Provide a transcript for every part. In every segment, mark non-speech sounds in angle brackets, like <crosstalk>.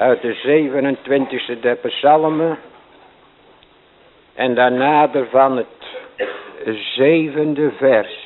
uit de 27e der psalmen. En daarna van het zevende vers.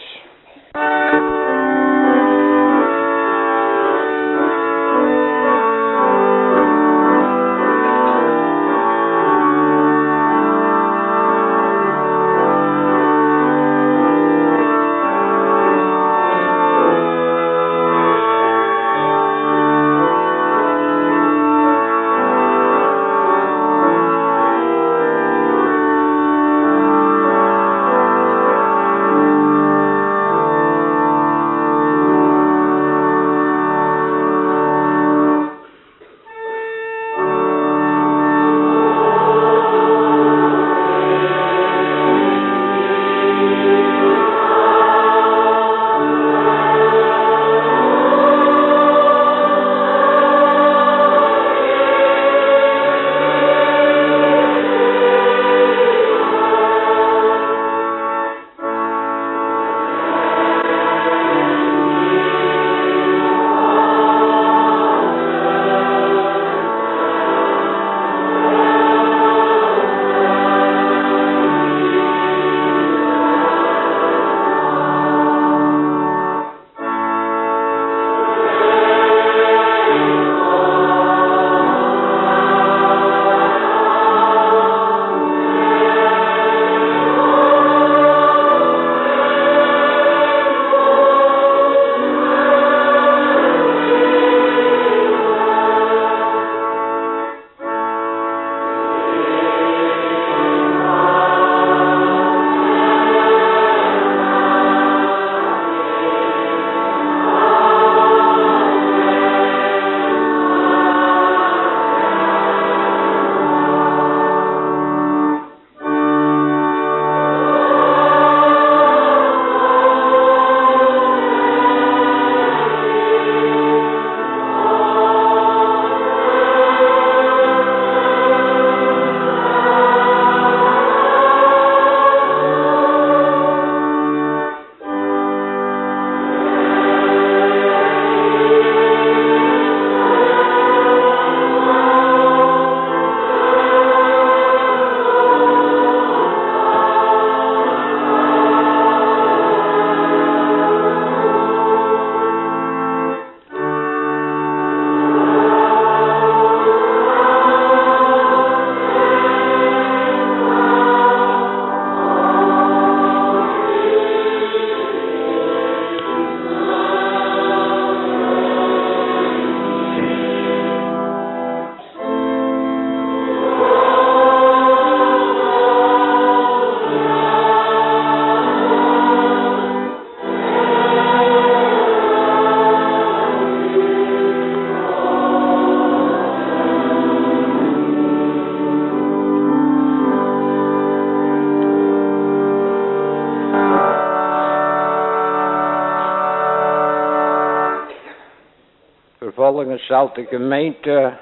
Zal de gemeente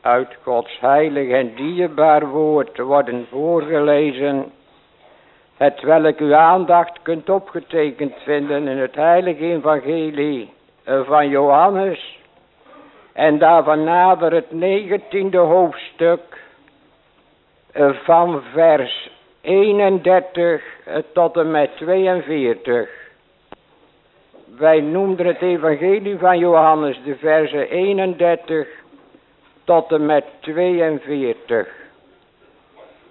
uit Gods heilig en dierbaar woord worden voorgelezen, het welk uw aandacht kunt opgetekend vinden in het heilige evangelie van Johannes, en daarvan nader het negentiende hoofdstuk van vers 31 tot en met 42. Wij noemden het evangelie van Johannes de verse 31 tot en met 42.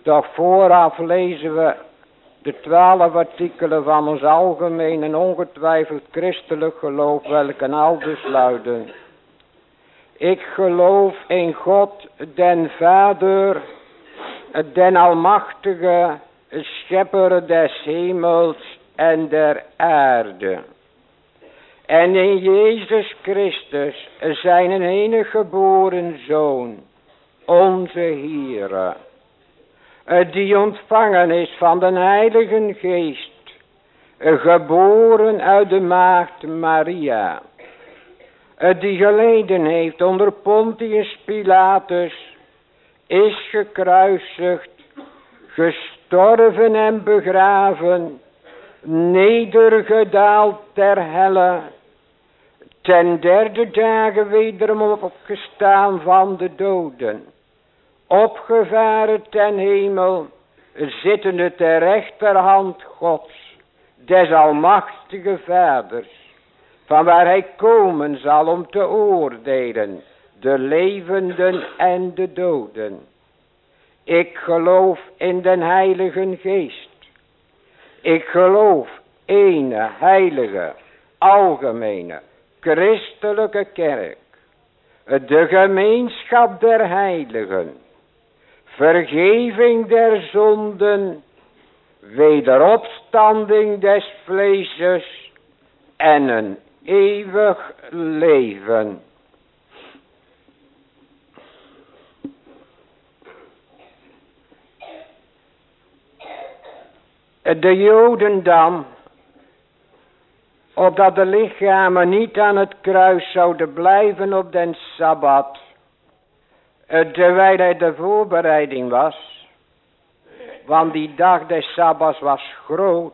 Doch vooraf lezen we de twaalf artikelen van ons algemeen en ongetwijfeld christelijk geloof, welke aldus luiden. Ik geloof in God, den Vader, den Almachtige, Schepper des hemels en der aarde en in Jezus Christus, zijn enige geboren Zoon, onze Heere, die ontvangen is van de Heilige Geest, geboren uit de maagd Maria, die geleden heeft onder Pontius Pilatus, is gekruisigd, gestorven en begraven, nedergedaald ter helle, ten derde dagen wederom opgestaan van de doden, opgevaren ten hemel, zittende ter rechterhand Gods, des almachtige vaders, van waar hij komen zal om te oordelen, de levenden en de doden. Ik geloof in den heilige geest. Ik geloof ene heilige, algemene, christelijke kerk. De gemeenschap der heiligen. Vergeving der zonden. Wederopstanding des vleeses. En een eeuwig leven. De Joden dan, opdat de lichamen niet aan het kruis zouden blijven op den Sabbat, terwijl hij de voorbereiding was, want die dag des Sabbats was groot,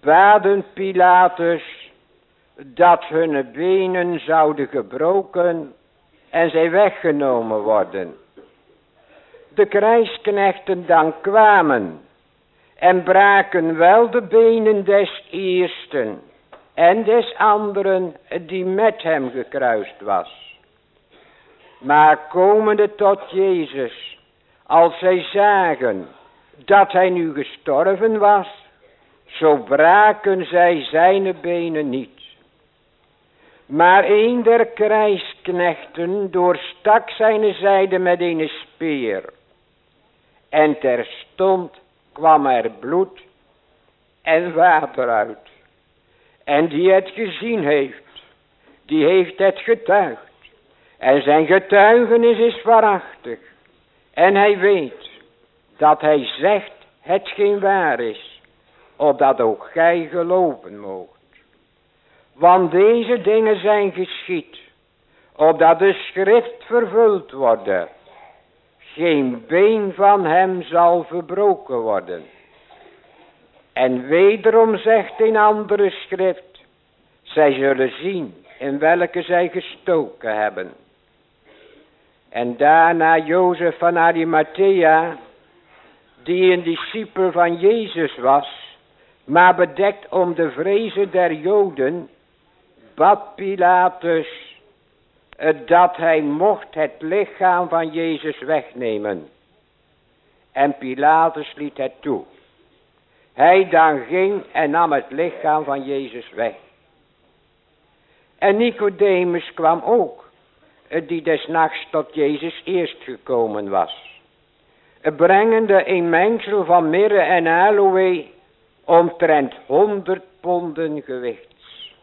baden Pilatus dat hun benen zouden gebroken en zij weggenomen worden. De krijgsknechten dan kwamen en braken wel de benen des eersten en des anderen die met hem gekruist was. Maar komende tot Jezus, als zij zagen dat hij nu gestorven was, zo braken zij zijn benen niet. Maar een der krijgsknechten doorstak zijn zijde met een speer. En terstond kwam er bloed en water uit. En die het gezien heeft, die heeft het getuigd. En zijn getuigenis is waarachtig. En hij weet dat hij zegt hetgeen waar is, opdat ook gij geloven moogt. Want deze dingen zijn geschied, opdat de schrift vervuld worden. Geen been van hem zal verbroken worden. En wederom zegt een andere schrift, zij zullen zien in welke zij gestoken hebben. En daarna Jozef van Arimathea, die een discipel van Jezus was, maar bedekt om de vrezen der Joden, bad Pilatus dat hij mocht het lichaam van Jezus wegnemen. En Pilatus liet het toe. Hij dan ging en nam het lichaam van Jezus weg. En Nicodemus kwam ook, die des nachts tot Jezus eerst gekomen was. Brengende een mengsel van mirre en aloe omtrent honderd ponden gewichts.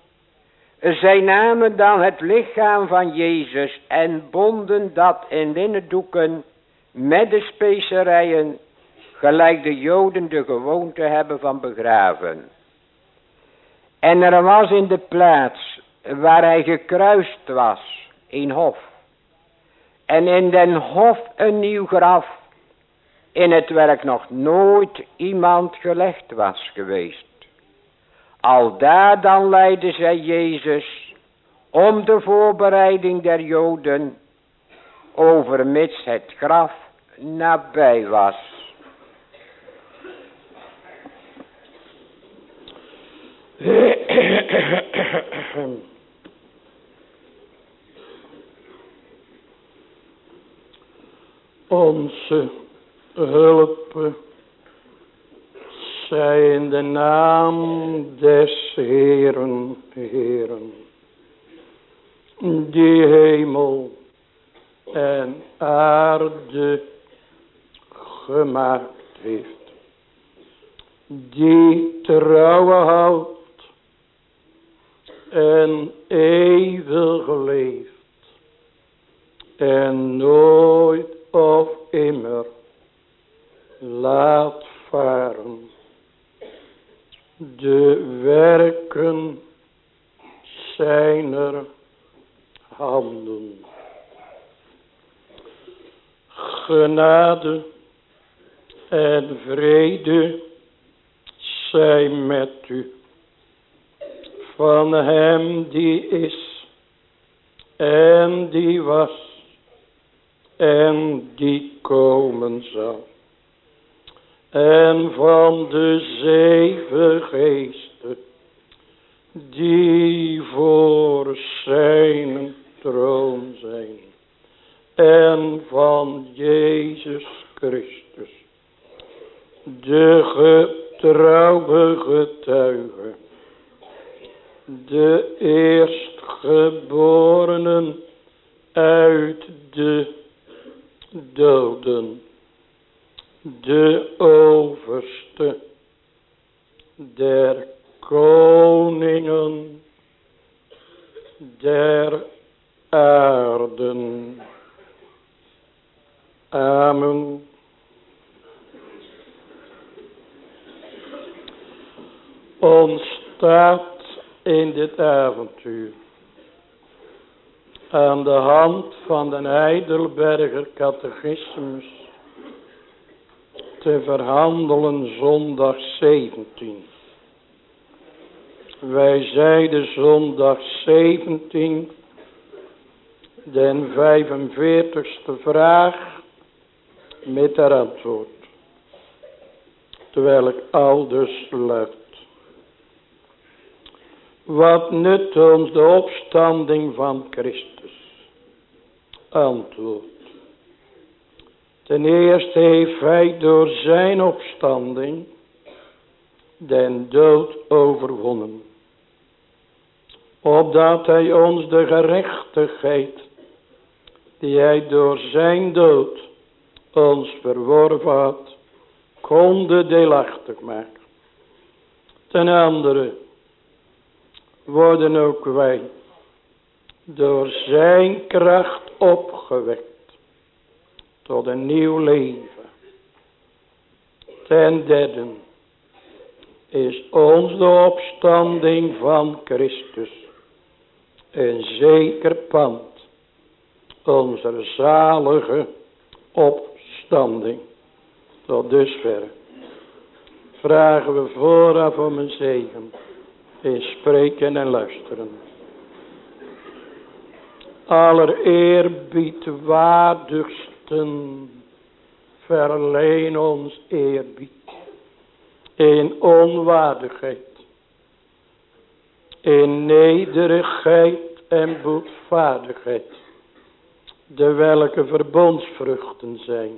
Zij namen dan het lichaam van Jezus en bonden dat in linnendoeken met de specerijen gelijk de Joden de gewoonte hebben van begraven. En er was in de plaats waar hij gekruist was, een hof. En in den hof een nieuw graf, in het werk nog nooit iemand gelegd was geweest. Al daar dan leidde zij Jezus om de voorbereiding der Joden, overmits het graf nabij was. <coughs> Onze hulp zij in de naam des Heeren, Heeren, die hemel en aarde gemaakt heeft, die trouwen houdt en eeuwig leeft en nooit of immer laat varen de werken zijner handen. Genade en vrede zij met u van hem die is en die was en die komen zal. En van de zeven geesten die voor zijn troon zijn. En van Jezus Christus, de getrouwe getuige, de eerstgeborenen uit de doden, de overste der koningen der aarden. Amen. Ontstaat in dit avontuur aan de hand van de Heidelberger catechismus te verhandelen zondag 17. Wij zeiden zondag 17, den 45ste vraag met haar antwoord. Terwijl ik aldus luidt. Wat nut ons de opstanding van Christus? Antwoord. Ten eerste heeft hij door zijn opstanding den dood overwonnen. Opdat hij ons de gerechtigheid die hij door zijn dood ons verworven had, konde deelachtig maken. Ten andere worden ook wij door zijn kracht opgewekt tot een nieuw leven. Ten derde is ons de opstanding van Christus een zeker pand onze zalige opstanding. Tot dusver vragen we vooraf om een zegen in spreken en luisteren. Allereerbiedwaardigsten verleen ons eerbied in onwaardigheid, in nederigheid en boetvaardigheid, de welke verbondsvruchten zijn,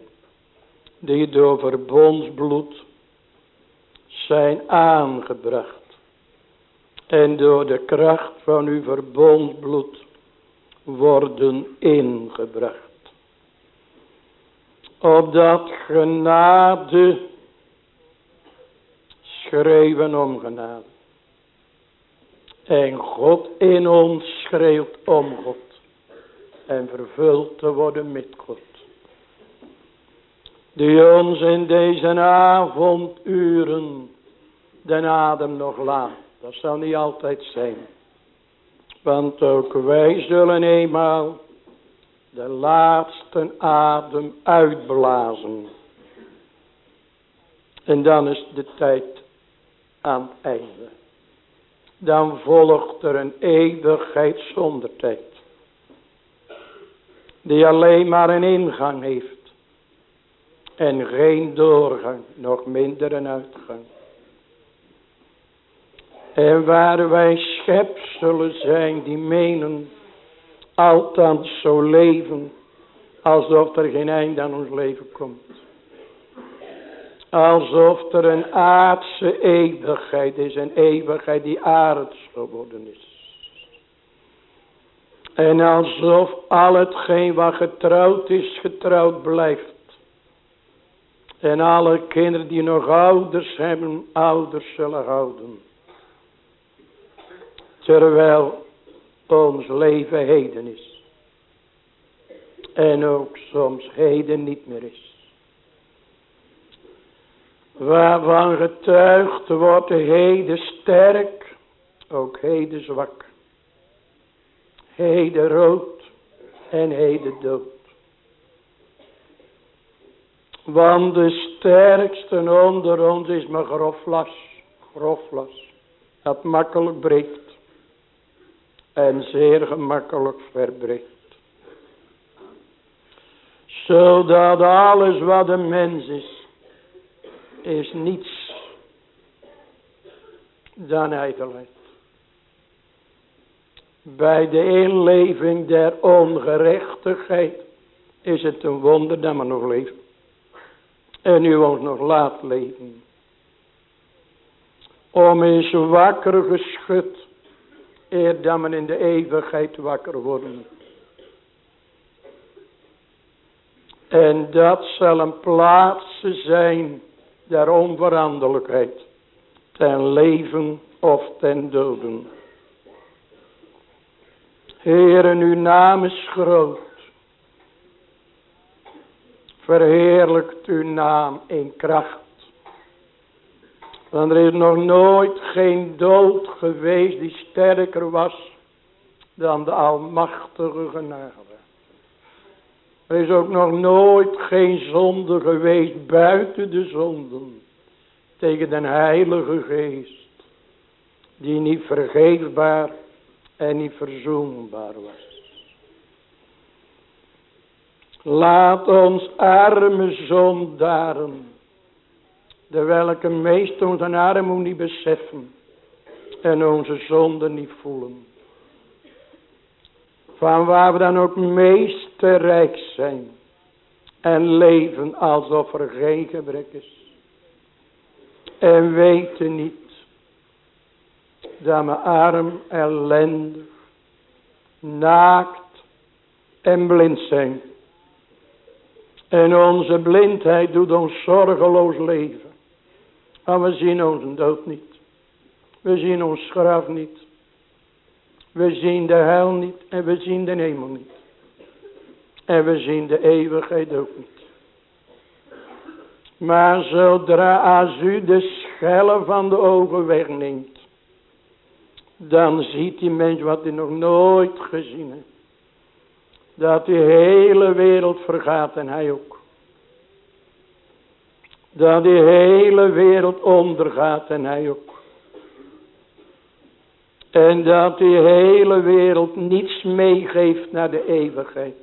die door verbondsbloed zijn aangebracht en door de kracht van uw verbondsbloed worden ingebracht. Opdat genade schreeuwen om genade. En God in ons schreeuwt om God. En vervuld te worden met God. Die ons in deze avonduren de adem nog laat. Dat zal niet altijd zijn. Want ook wij zullen eenmaal de laatste adem uitblazen. En dan is de tijd aan het einde. Dan volgt er een eeuwigheid zonder tijd. Die alleen maar een ingang heeft. En geen doorgang, nog minder een uitgang. En waar wij schepselen zijn die menen althans zo leven alsof er geen eind aan ons leven komt. Alsof er een aardse eeuwigheid is, een eeuwigheid die aards geworden is. En alsof al hetgeen wat getrouwd is, getrouwd blijft. En alle kinderen die nog ouders hebben, ouders zullen houden. Terwijl ons leven heden is. En ook soms heden niet meer is. Waarvan getuigd wordt heden sterk, ook heden zwak. Heden rood en heden dood. Want de sterkste onder ons is maar groflas, groflas. Dat makkelijk breekt. En zeer gemakkelijk verbreekt. Zodat alles wat een mens is, is niets dan ijdelheid. Bij de inleving der ongerechtigheid is het een wonder dat we nog leven. En u ons nog laat leven. Om eens wakker geschud. Eer men in de eeuwigheid wakker worden. En dat zal een plaats zijn der onveranderlijkheid. Ten leven of ten doden. Heeren, uw naam is groot. Verheerlijkt uw naam in kracht. Want er is nog nooit geen dood geweest die sterker was dan de almachtige genade. Er is ook nog nooit geen zonde geweest buiten de zonden tegen de heilige geest. Die niet vergeefbaar en niet verzoenbaar was. Laat ons arme zondaren, de welke meest onze armoede niet beseffen en onze zonden niet voelen. Van waar we dan ook meest rijk zijn en leven alsof er geen gebrek is. En weten niet dat we arm, ellendig, naakt en blind zijn. En onze blindheid doet ons zorgeloos leven. Maar we zien onze dood niet. We zien ons graf niet. We zien de hel niet en we zien de hemel niet. En we zien de eeuwigheid ook niet. Maar zodra als u de schellen van de ogen wegneemt. Dan ziet die mens wat hij nog nooit gezien heeft. Dat die hele wereld vergaat en hij ook. Dat die hele wereld ondergaat en hij ook. En dat die hele wereld niets meegeeft naar de eeuwigheid.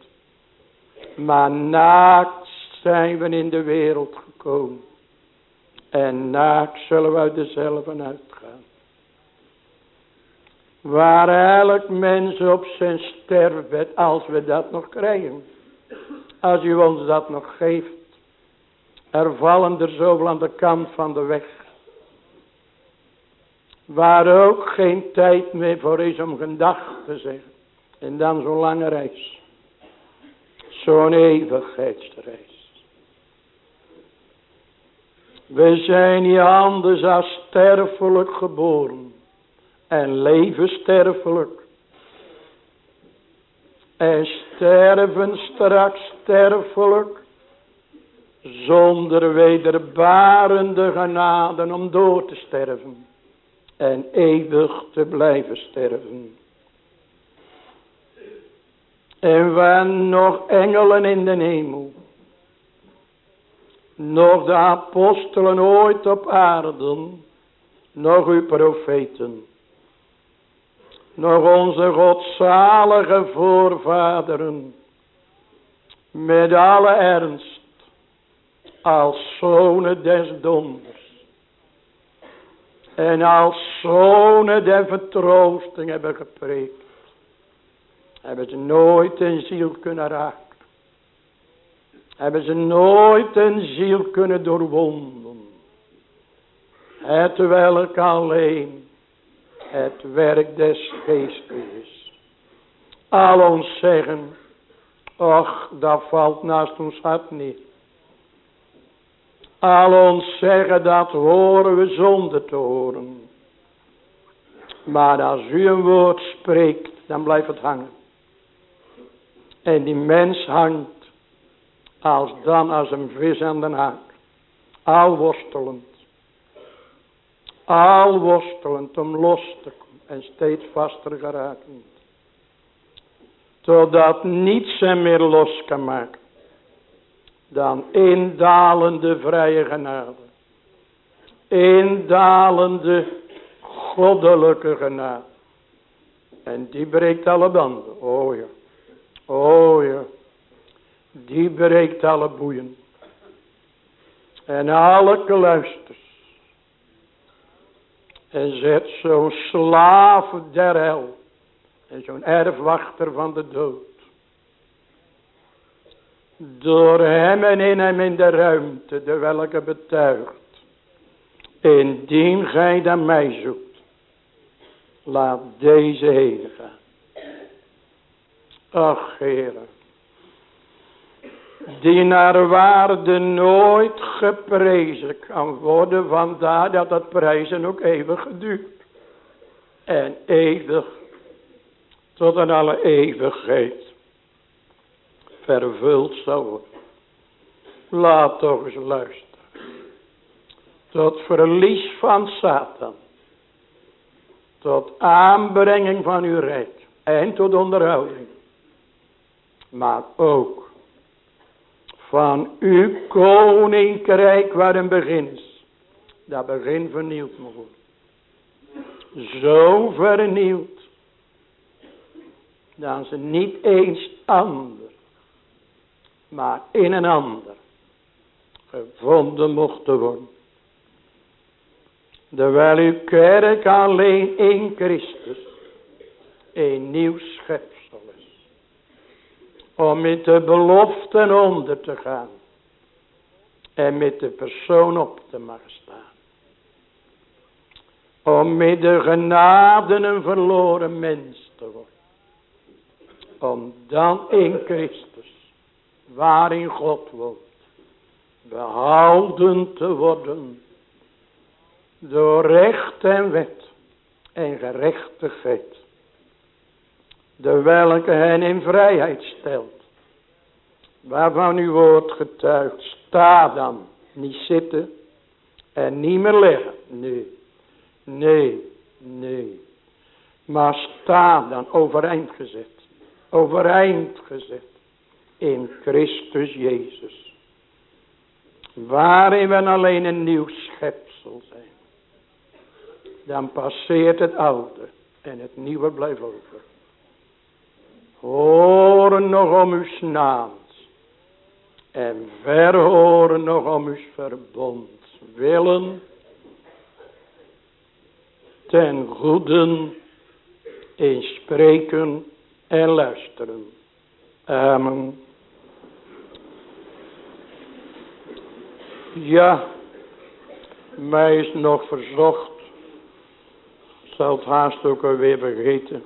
Maar naakt zijn we in de wereld gekomen. En naakt zullen we uit dezelfde uitgaan. Waar elk mens op zijn sterfbed, als we dat nog krijgen. Als u ons dat nog geeft. Er vallen er zoveel aan de kant van de weg. Waar ook geen tijd meer voor is om gedacht te zeggen. En dan zo'n lange reis. Zo'n eeuwigheidsreis. We zijn niet anders als sterfelijk geboren en leven sterfelijk. En sterven straks sterfelijk. Zonder wederbarende genade om door te sterven. En eeuwig te blijven sterven. En waar nog engelen in de hemel. Nog de apostelen ooit op aarde. Nog uw profeten nog onze godzalige voorvaderen, met alle ernst, als zonen des donders, en als zonen der vertroosting hebben gepreekt, hebben ze nooit een ziel kunnen raken. Hebben ze nooit een ziel kunnen doorwonden. Het welk alleen het werk des geestes is. Al ons zeggen, och, dat valt naast ons hart niet. Al ons zeggen, dat horen we zonder te horen. Maar als u een woord spreekt, dan blijft het hangen. En die mens hangt, als dan als een vis aan de haak. Al worstelend al worstelend om los te komen en steeds vaster geraken. Totdat niets hem meer los kan maken dan indalende vrije genade. Indalende goddelijke genade. En die breekt alle banden. Oh ja. Oh ja. Die breekt alle boeien. En alle kluisters. En zet zo'n slaaf der hel. En zo'n erfwachter van de dood. Door hem en in hem in de ruimte. De welke betuigt. Indien gij dan mij zoekt. Laat deze heen gaan. Ach, heren. Die naar waarde nooit geprezen kan worden. Vandaar dat dat prijzen ook eeuwig duurt. En eeuwig. Tot aan alle eeuwigheid. Vervuld zal worden. Laat toch eens luisteren. Tot verlies van Satan. Tot aanbrenging van uw rijk. En tot onderhouding. Maar ook van uw koninkrijk waar een begin is. Dat begin vernieuwd moet. Zo vernieuwd. Dat ze niet eens ander. Maar in een ander. Gevonden mochten worden. Terwijl uw kerk alleen in Christus. Een nieuw schepsel is. Om met de beloften onder te gaan. En met de persoon op te mogen staan. Om met de genade een verloren mens te worden. Om dan in Christus. Waarin God woont. Behouden te worden door recht en wet en gerechtigheid. De welke hen in vrijheid stelt. Waarvan uw woord getuigt. Sta dan. Niet zitten. En niet meer liggen. Nee. Nee. Nee. Maar sta dan overeind gezet. Overeind gezet. In Christus Jezus. Waarin we alleen een nieuw schepsel zijn dan passeert het oude en het nieuwe blijft over. Horen nog om uw naams en verhoren nog om uw verbond willen ten goede in spreken en luisteren. Amen. Ja, mij is nog verzocht zal het haast ook alweer vergeten.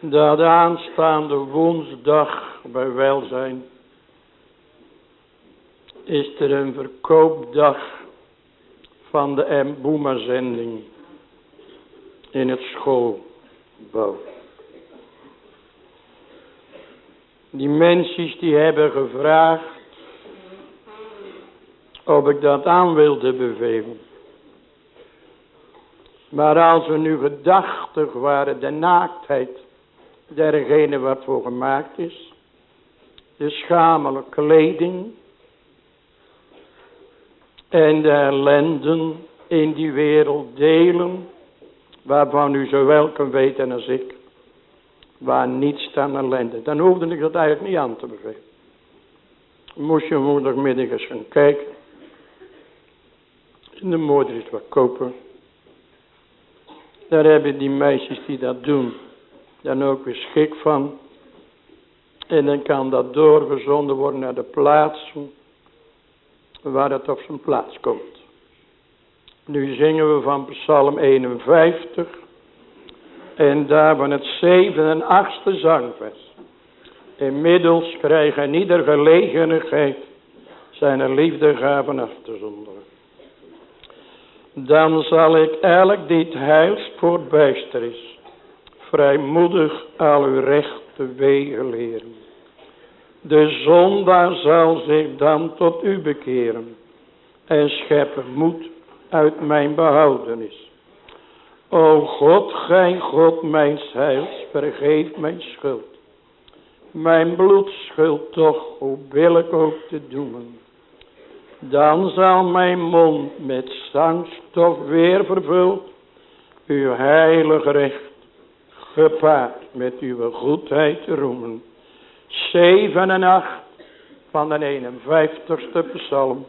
Dat aanstaande woensdag bij welzijn is er een verkoopdag van de Emboema zending in het schoolbouw. Die mensen die hebben gevraagd of ik dat aan wilde bevelen. Maar als we nu gedachtig waren de naaktheid dergene wat voor gemaakt is. De schamele kleding. En de ellenden in die wereld delen. Waarvan u zo wel kan weten als ik. Waar niets dan ellende. Dan hoefde ik dat eigenlijk niet aan te bevelen. Moest je woensdagmiddag eens gaan kijken. En de moeder is wat kopen. Daar hebben die meisjes die dat doen. Dan ook weer schik van. En dan kan dat doorgezonden worden naar de plaatsen. Waar het op zijn plaats komt. Nu zingen we van Psalm 51. En daar van het zevende en achtste zangvers. Inmiddels krijgen ieder gelegenheid zijn liefdegaven af te zonderen. Dan zal ik elk die het heils voorbijster is, vrijmoedig al uw rechte wegen leren. De zondaar zal zich dan tot u bekeren en scheppen moed uit mijn behoudenis. O God, gij God mijn heils, vergeef mijn schuld. Mijn bloedschuld toch, hoe wil ik ook te doen. Dan zal mijn mond met zangstof weer vervuld uw heilige recht gepaard met uw goedheid roemen. 7 en 8 van de 51ste psalm.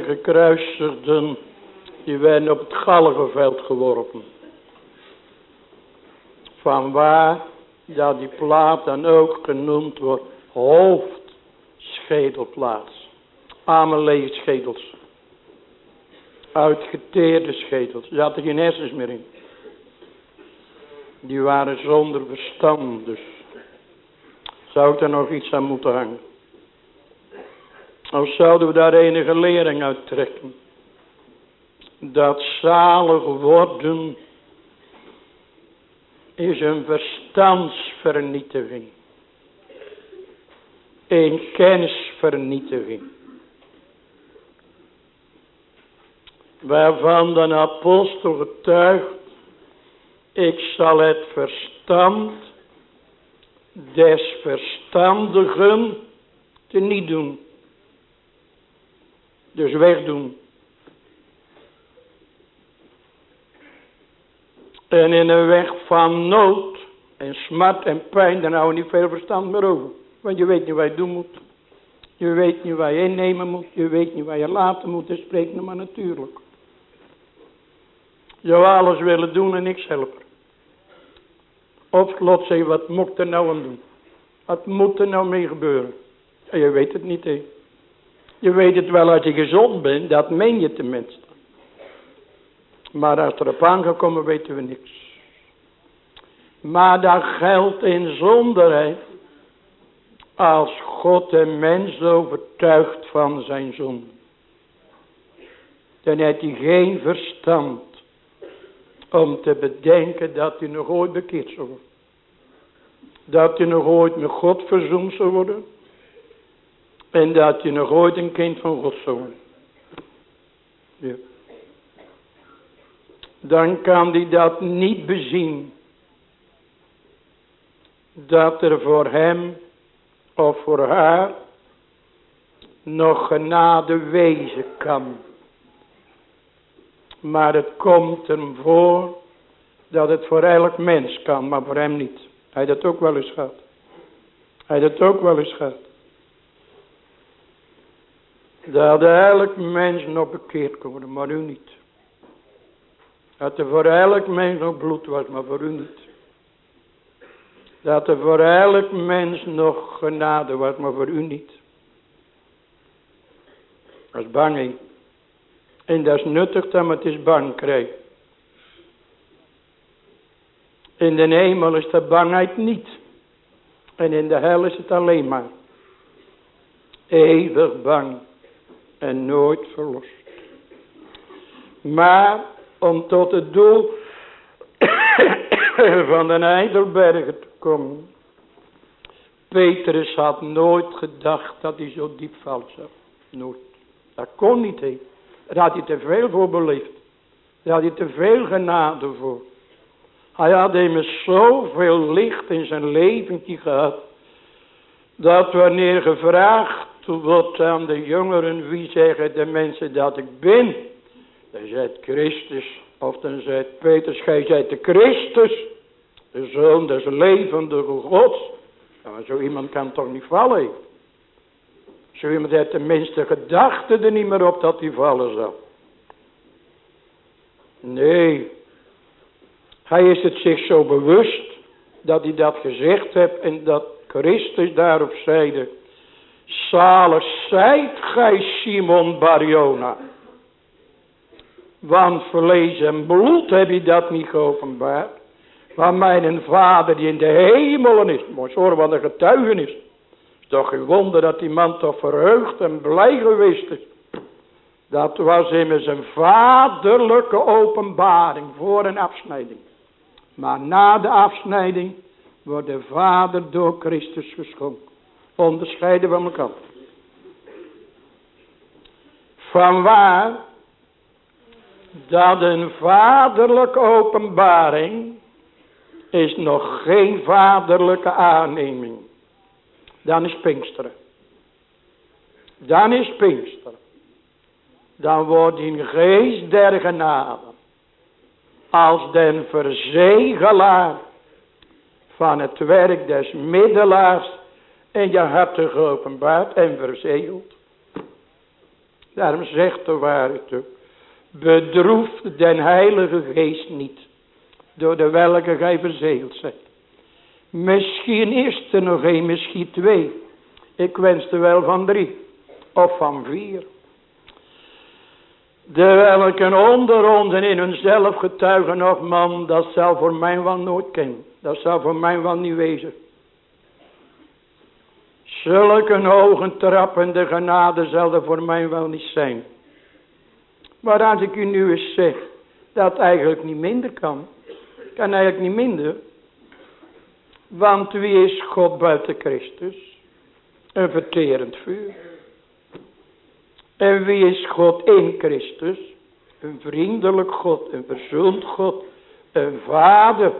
Gekruisigden, die werden op het galgenveld geworpen. Van waar dat die plaat dan ook genoemd wordt hoofdschedelplaats. Amelee schedels. Uitgeteerde schedels. Er zaten geen hersens meer in. Die waren zonder verstand dus. Zou er nog iets aan moeten hangen? Of zouden we daar enige lering uit trekken? Dat zalig worden is een verstandsvernietiging. Een kennisvernietiging. Waarvan de apostel getuigt, ik zal het verstand des verstandigen te niet doen. Dus wegdoen. En in een weg van nood en smart en pijn, dan hou je niet veel verstand meer over. Want je weet niet wat je doen moet. Je weet niet waar je innemen moet. Je weet niet waar je laten moet. Nog maar natuurlijk. Je zou alles willen doen en niks helpen. Of Lot zei, wat moet er nou aan doen? Wat moet er nou mee gebeuren? En je weet het niet, hè. Je weet het wel als je gezond bent, dat meen je tenminste. Maar als er op aangekomen weten we niks. Maar dat geldt in zonderheid. Als God de mens overtuigt van zijn zonde. Dan heeft hij geen verstand. Om te bedenken dat hij nog ooit bekeerd zal worden. Dat hij nog ooit met God verzoend zal worden. En dat hij nog ooit een kind van God. Ja dan kan hij dat niet bezien. Dat er voor hem of voor haar nog genade wezen kan. Maar het komt hem voor dat het voor elk mens kan, maar voor hem niet. Hij dat ook wel eens gehad. Hij dat ook wel eens Dat elk mens nog bekeerd worden, maar u niet. Dat er voor elk mens nog bloed was, maar voor u niet. Dat er voor elk mens nog genade was, maar voor u niet. Dat is bang. En dat is nuttig dat het is bang krijgt. In de hemel is de bangheid niet. En in de hel is het alleen maar. Eeuwig bang. En nooit verlost. Maar om tot het doel <coughs> van de Heidelbergen te komen. Petrus had nooit gedacht dat hij zo diep valt zou. Nooit. Dat kon niet heen. Daar had hij te veel voor beleefd. Daar had hij te veel genade voor. Hij had immers zoveel licht in zijn leventje gehad. Dat wanneer gevraagd wordt aan de jongeren, wie zeggen de mensen dat ik ben? Dan zegt Christus, of dan zegt Petrus, gij zijt de Christus, de Zoon des levende Gods. Nou, zo iemand kan toch niet vallen. Zo iemand heeft tenminste gedachte er niet meer op dat hij vallen zal. Nee, hij is het zich zo bewust dat hij dat gezegd heeft en dat Christus daarop zeide. Zalig zijt gij Simon Barjona. Want vlees en bloed heb je dat niet geopenbaard. Maar mijn vader die in de hemelen is. Mooi horen wat een getuigenis. is toch wonder dat die man toch verheugd en blij geweest is. Dat was immers een vaderlijke openbaring voor een afsnijding. Maar na de afsnijding wordt de vader door Christus geschonken. Onderscheiden van elkaar. Van waar dat een vaderlijke openbaring is nog geen vaderlijke aanneming. Dan is Pinksteren. Dan is Pinksteren. Dan wordt in geest der genade. Als den verzegelaar van het werk des middelaars in je harten geopenbaard en verzegeld. Daarom zegt de waarheid ook. Bedroeft den heilige geest niet. Door de welke gij verzegeld zijt. Misschien is er nog één, misschien twee. Ik wenste wel van drie. Of van vier. De welke onder ons en in hunzelf getuigen of man. Dat zal voor mij wel nooit kennen. Dat zal voor mij wel niet wezen. Zulke hoge trappende genade zal er voor mij wel niet zijn. Maar als ik u nu eens zeg, dat eigenlijk niet minder kan. Kan eigenlijk niet minder. Want wie is God buiten Christus? Een verterend vuur. En wie is God in Christus? Een vriendelijk God, een verzoend God, een vader.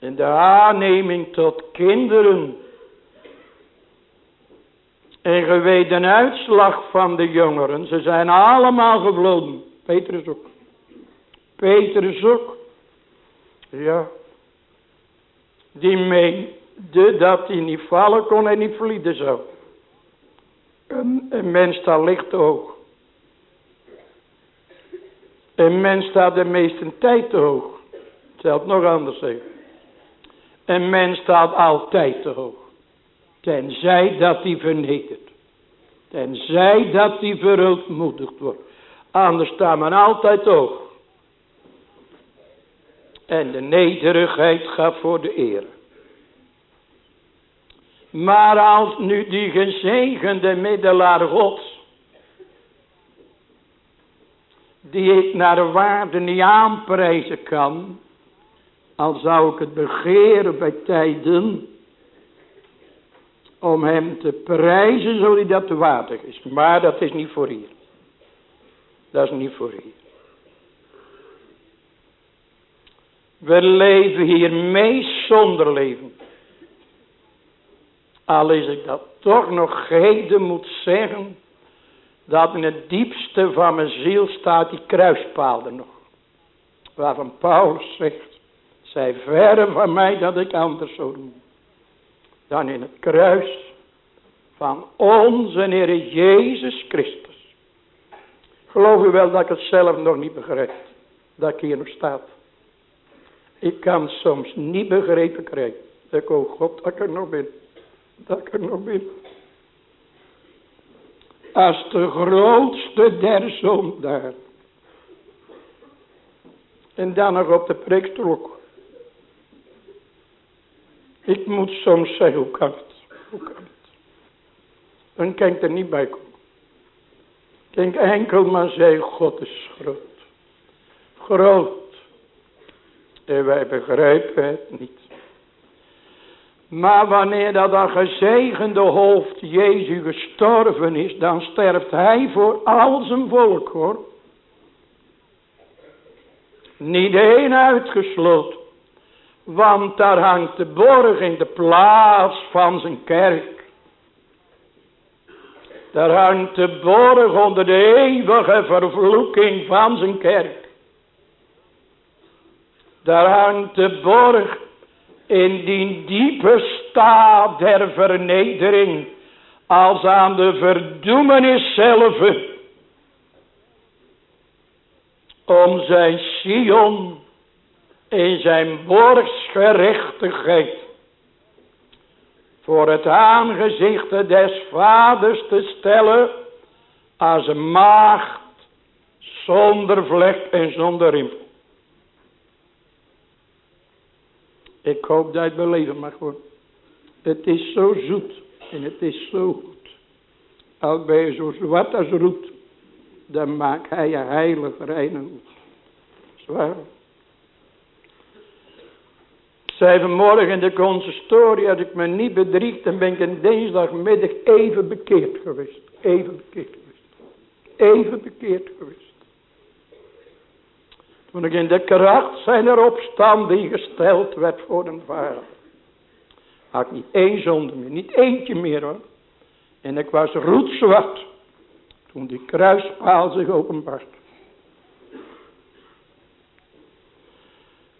In de aanneming tot kinderen. En een uitslag van de jongeren. Ze zijn allemaal gevloden. Petrus ook. Petrus ook. Ja. Die meende dat hij niet vallen kon en niet vlieden zou. Een, een mens staat licht hoog. Een mens staat de meeste tijd te hoog. Ik nog anders zeggen. Een mens staat altijd te hoog. Tenzij dat hij vernedert. Tenzij dat hij verootmoedigd wordt. Anders staat men altijd hoog. En de nederigheid gaat voor de eer. Maar als nu die gezegende middelaar gods. Die ik naar de waarde niet aanprijzen kan. Al zou ik het begeren bij tijden. Om hem te prijzen zo hij dat waardig is. Maar dat is niet voor hier. Dat is niet voor hier. We leven hier meest zonder leven. Al is ik dat toch nog heden moet zeggen. Dat in het diepste van mijn ziel staat die kruispaal er nog. Waarvan Paulus zegt. Zij verre van mij dat ik anders zou doen. Dan in het kruis van onze Heer Jezus Christus. Geloof u wel dat ik het zelf nog niet begrijp. Dat ik hier nog staat. Ik kan soms niet begrepen krijgen. Ik oh God dat ik er nog ben. Dat ik er nog ben. Als de grootste der zondaar. En dan nog op de preekstoel Ik moet soms zeggen, hoe kan het? Hoe? Dan kan ik er niet bij komen. Ik denk enkel maar zeggen, God is groot. Groot. En wij begrijpen het niet. Maar wanneer dat een gezegende hoofd Jezus gestorven is, dan sterft hij voor al zijn volk hoor. Niet één uitgesloten. Want daar hangt de borg in de plaats van zijn kerk. Daar hangt de borg onder de eeuwige vervloeking van zijn kerk. Daar hangt de borg in die diepe staat der vernedering. Als aan de verdoemenis zelf. Om zijn Sion in zijn borgsgerechtigheid. Voor het aangezicht des vaders te stellen. Als een maagd zonder vlek en zonder rimpel. Ik hoop dat het beleven mag worden. Het is zo zoet en het is zo goed. Al ben je zo zwart als roet, dan maakt hij je heilig reinen. Zwaar. Zei vanmorgen in de consistorie, als ik me niet bedrieg, dan ben ik een dinsdagmiddag even bekeerd geweest. Even bekeerd geweest. Even bekeerd geweest. Toen ik in de kracht zijn opstanding gesteld werd voor een vader. Had ik niet één zonde meer, niet eentje meer hoor. En ik was roetzwart. Toen die kruispaal zich openbaart.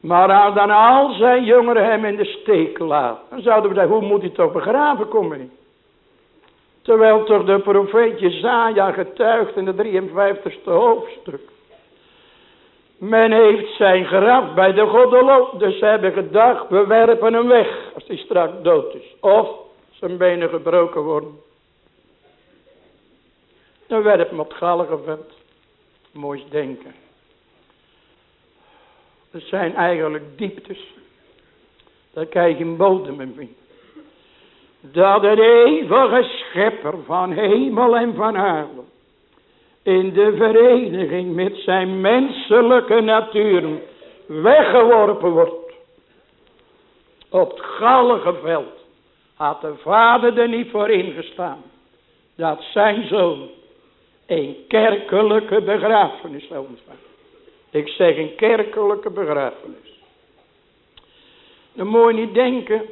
Maar als dan al zijn jongeren hem in de steek laten. Dan zouden we zeggen, hoe moet hij toch begraven komen? Terwijl toch de profeet Jezaja getuigt in de 53ste hoofdstuk. Men heeft zijn graf bij de goddeloos. Dus ze hebben gedacht, we werpen hem weg als hij straks dood is. Of zijn benen gebroken worden. Dan werp hem op het galgenveld. Moois denken. Dat zijn eigenlijk dieptes. Daar kan je geen bodem in. Dat het eeuwige schepper van hemel en van aarde. In de vereniging met zijn menselijke natuur weggeworpen wordt. Op het galgenveld had de vader er niet voor ingestaan. Dat zijn zoon een kerkelijke begrafenis zou ontvangen. Ik zeg een kerkelijke begrafenis. Dan moet je niet denken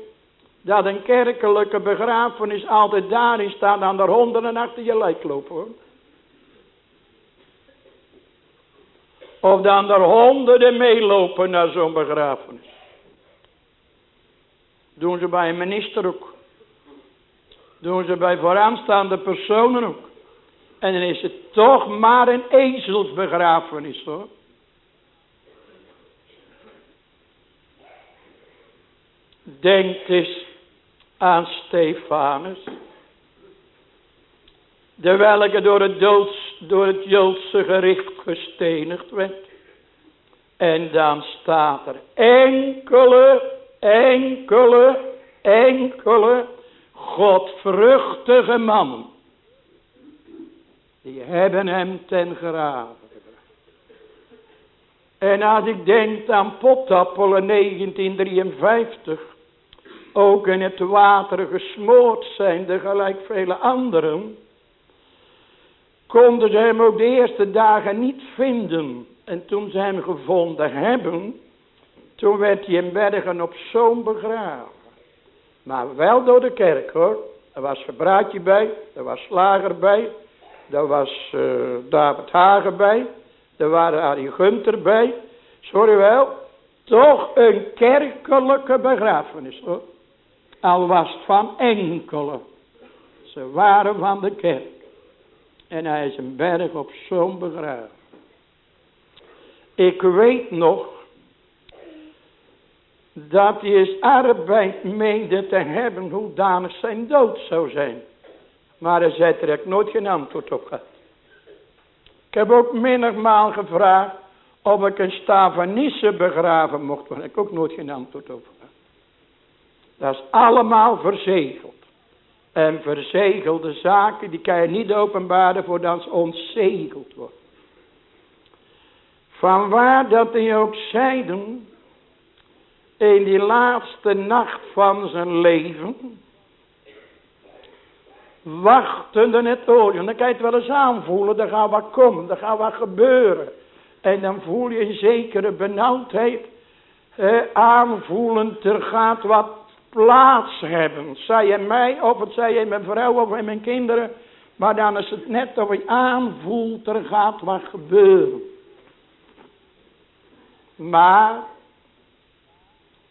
dat een kerkelijke begrafenis altijd daarin staat aan de honderden achter je lijk lopen hoor. Of dan er honderden meelopen naar zo'n begrafenis. Doen ze bij een minister ook. Doen ze bij vooraanstaande personen ook. En dan is het toch maar een ezelsbegrafenis hoor. Denk eens aan Stefanus. De welke door het, door het Joodse gericht gestenigd werd. En dan staat er enkele, enkele, enkele godvruchtige mannen. Die hebben hem ten graven En als ik denk aan potappelen 1953 ook in het water gesmoord zijnde gelijk vele anderen, konden ze hem ook de eerste dagen niet vinden. En toen ze hem gevonden hebben, toen werd hij in Bergen op zo'n begraven. Maar wel door de kerk hoor. Er was Verbraadje bij, er was Slager bij, er was uh, David Hagen bij, er waren Arie Gunter bij. Sorry wel, toch een kerkelijke begrafenis hoor. Al was het van enkele. Ze waren van de kerk. En hij is een berg op zo'n begraven. Ik weet nog dat hij is arbeid meende te hebben hoedanig zijn dood zou zijn. Maar hij zei er nooit geen antwoord op gehad. Ik heb ook menigmaal gevraagd of ik een stavanisse begraven mocht worden. Ik ook nooit geen antwoord op. Dat is allemaal verzegeld. En verzegelde zaken, die kan je niet openbaren voordat ze ontzegeld wordt. Vanwaar dat hij ook zeiden, in die laatste nacht van zijn leven, wachtende het oordeel. Dan kan je het wel eens aanvoelen, er gaat wat komen, er gaat wat gebeuren. En dan voel je een zekere benauwdheid eh, aanvoelend, er gaat wat plaats hebben. Zij in mij, of het zij in mijn vrouw of in mijn kinderen. Maar dan is het net of je aanvoelt, er gaat wat gebeuren. Maar,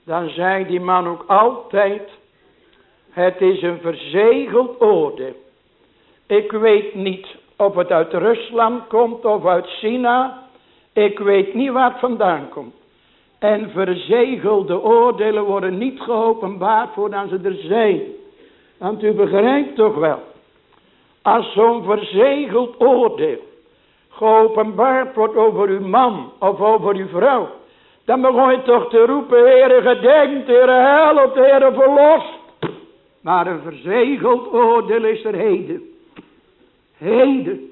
dan zei die man ook altijd, het is een verzegeld oordeel. Ik weet niet of het uit Rusland komt of uit China. Ik weet niet waar het vandaan komt. En verzegelde oordelen worden niet geopenbaard voordat ze er zijn. Want u begrijpt toch wel. Als zo'n verzegeld oordeel geopenbaard wordt over uw man of over uw vrouw. Dan begon je toch te roepen, Heere gedenkt, Heere helpt, Heere verlost. Maar een verzegeld oordeel is er heden. Heden.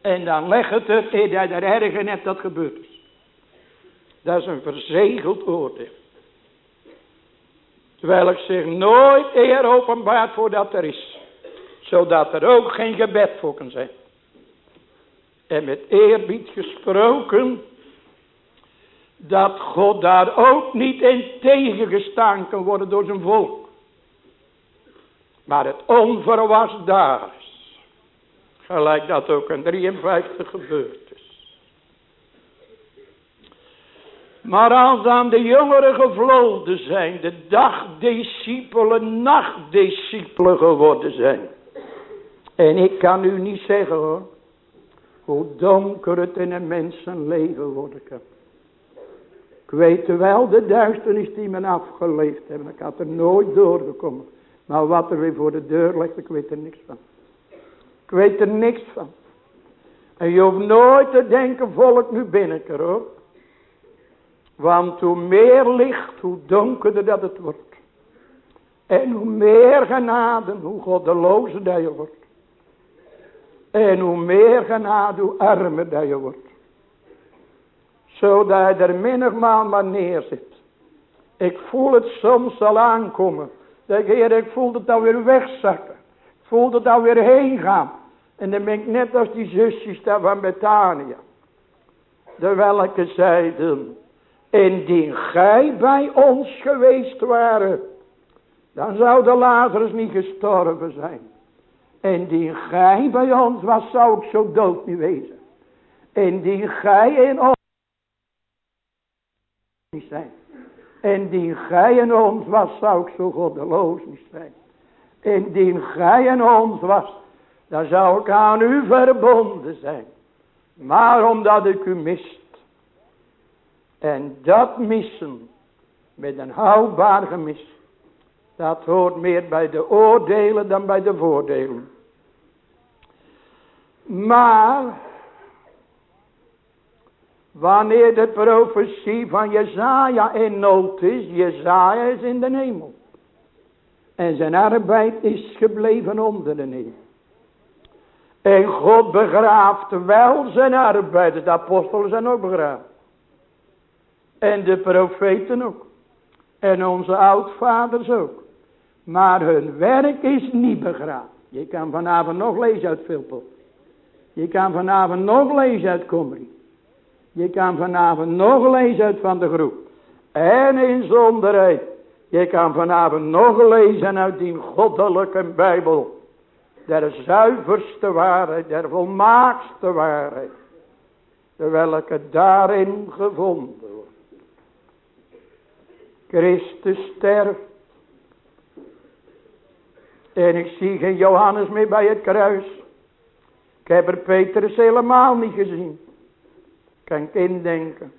En dan legt het er, dat er erger net dat gebeurd is. Dat is een verzegeld oordeel. Terwijl ik zich nooit eer openbaart voordat er is. Zodat er ook geen gebed voor kan zijn. En met eerbied gesproken. Dat God daar ook niet in tegengestaan kan worden door zijn volk. Maar het onverwas daar is. Gelijk dat ook in 53 gebeurd is. Maar als dan de jongeren gevlogen zijn, de dagdiscipelen, nachtdiscipelen geworden zijn. En ik kan u niet zeggen hoor, hoe donker het in een mensenleven worden kan. Ik weet wel de duisternis die men afgeleefd hebben. Ik had er nooit doorgekomen. Maar wat er weer voor de deur ligt, ik weet er niks van. Ik weet er niks van. En je hoeft nooit te denken, volk nu binnen hoor. Want hoe meer licht, hoe donkerder dat het wordt. En hoe meer genade, hoe goddelozer dat je wordt. En hoe meer genade, hoe armer dat je wordt. Zodat je er minigmaal maar neerzit. Ik voel het soms al aankomen. Heer, ik voel het alweer wegzakken. Ik voel het alweer heen gaan. En dan ben ik net als die zusjes daar van Betania. De welke zeiden. Indien gij bij ons geweest waren. Dan zou de Lazarus niet gestorven zijn. Indien gij bij ons was, zou ik zo dood niet wezen. Indien gij in ons niet zijn. Indien gij in ons was, zou ik zo goddeloos niet zijn. Indien gij in ons was, dan zou ik aan u verbonden zijn. Maar omdat ik u mist. En dat missen, met een houdbaar gemis. Dat hoort meer bij de oordelen dan bij de voordelen. Maar wanneer de profetie van Jezaja in nood is, Jezaja is in de hemel. En zijn arbeid is gebleven onder de hemel. En God begraaft wel zijn arbeid. De apostelen zijn ook begraafd. En de profeten ook. En onze oudvaders ook. Maar hun werk is niet begraafd. Je kan vanavond nog lezen uit Philpot. Je kan vanavond nog lezen uit Comrie. Je kan vanavond nog lezen uit Van de Groep. En in zonderheid. Je kan vanavond nog lezen uit die goddelijke Bijbel. Der zuiverste waarheid, der volmaakste waarheid. Welke daarin gevonden. Christus sterft. En ik zie geen Johannes meer bij het kruis. Ik heb er Petrus helemaal niet gezien. Kan ik indenken.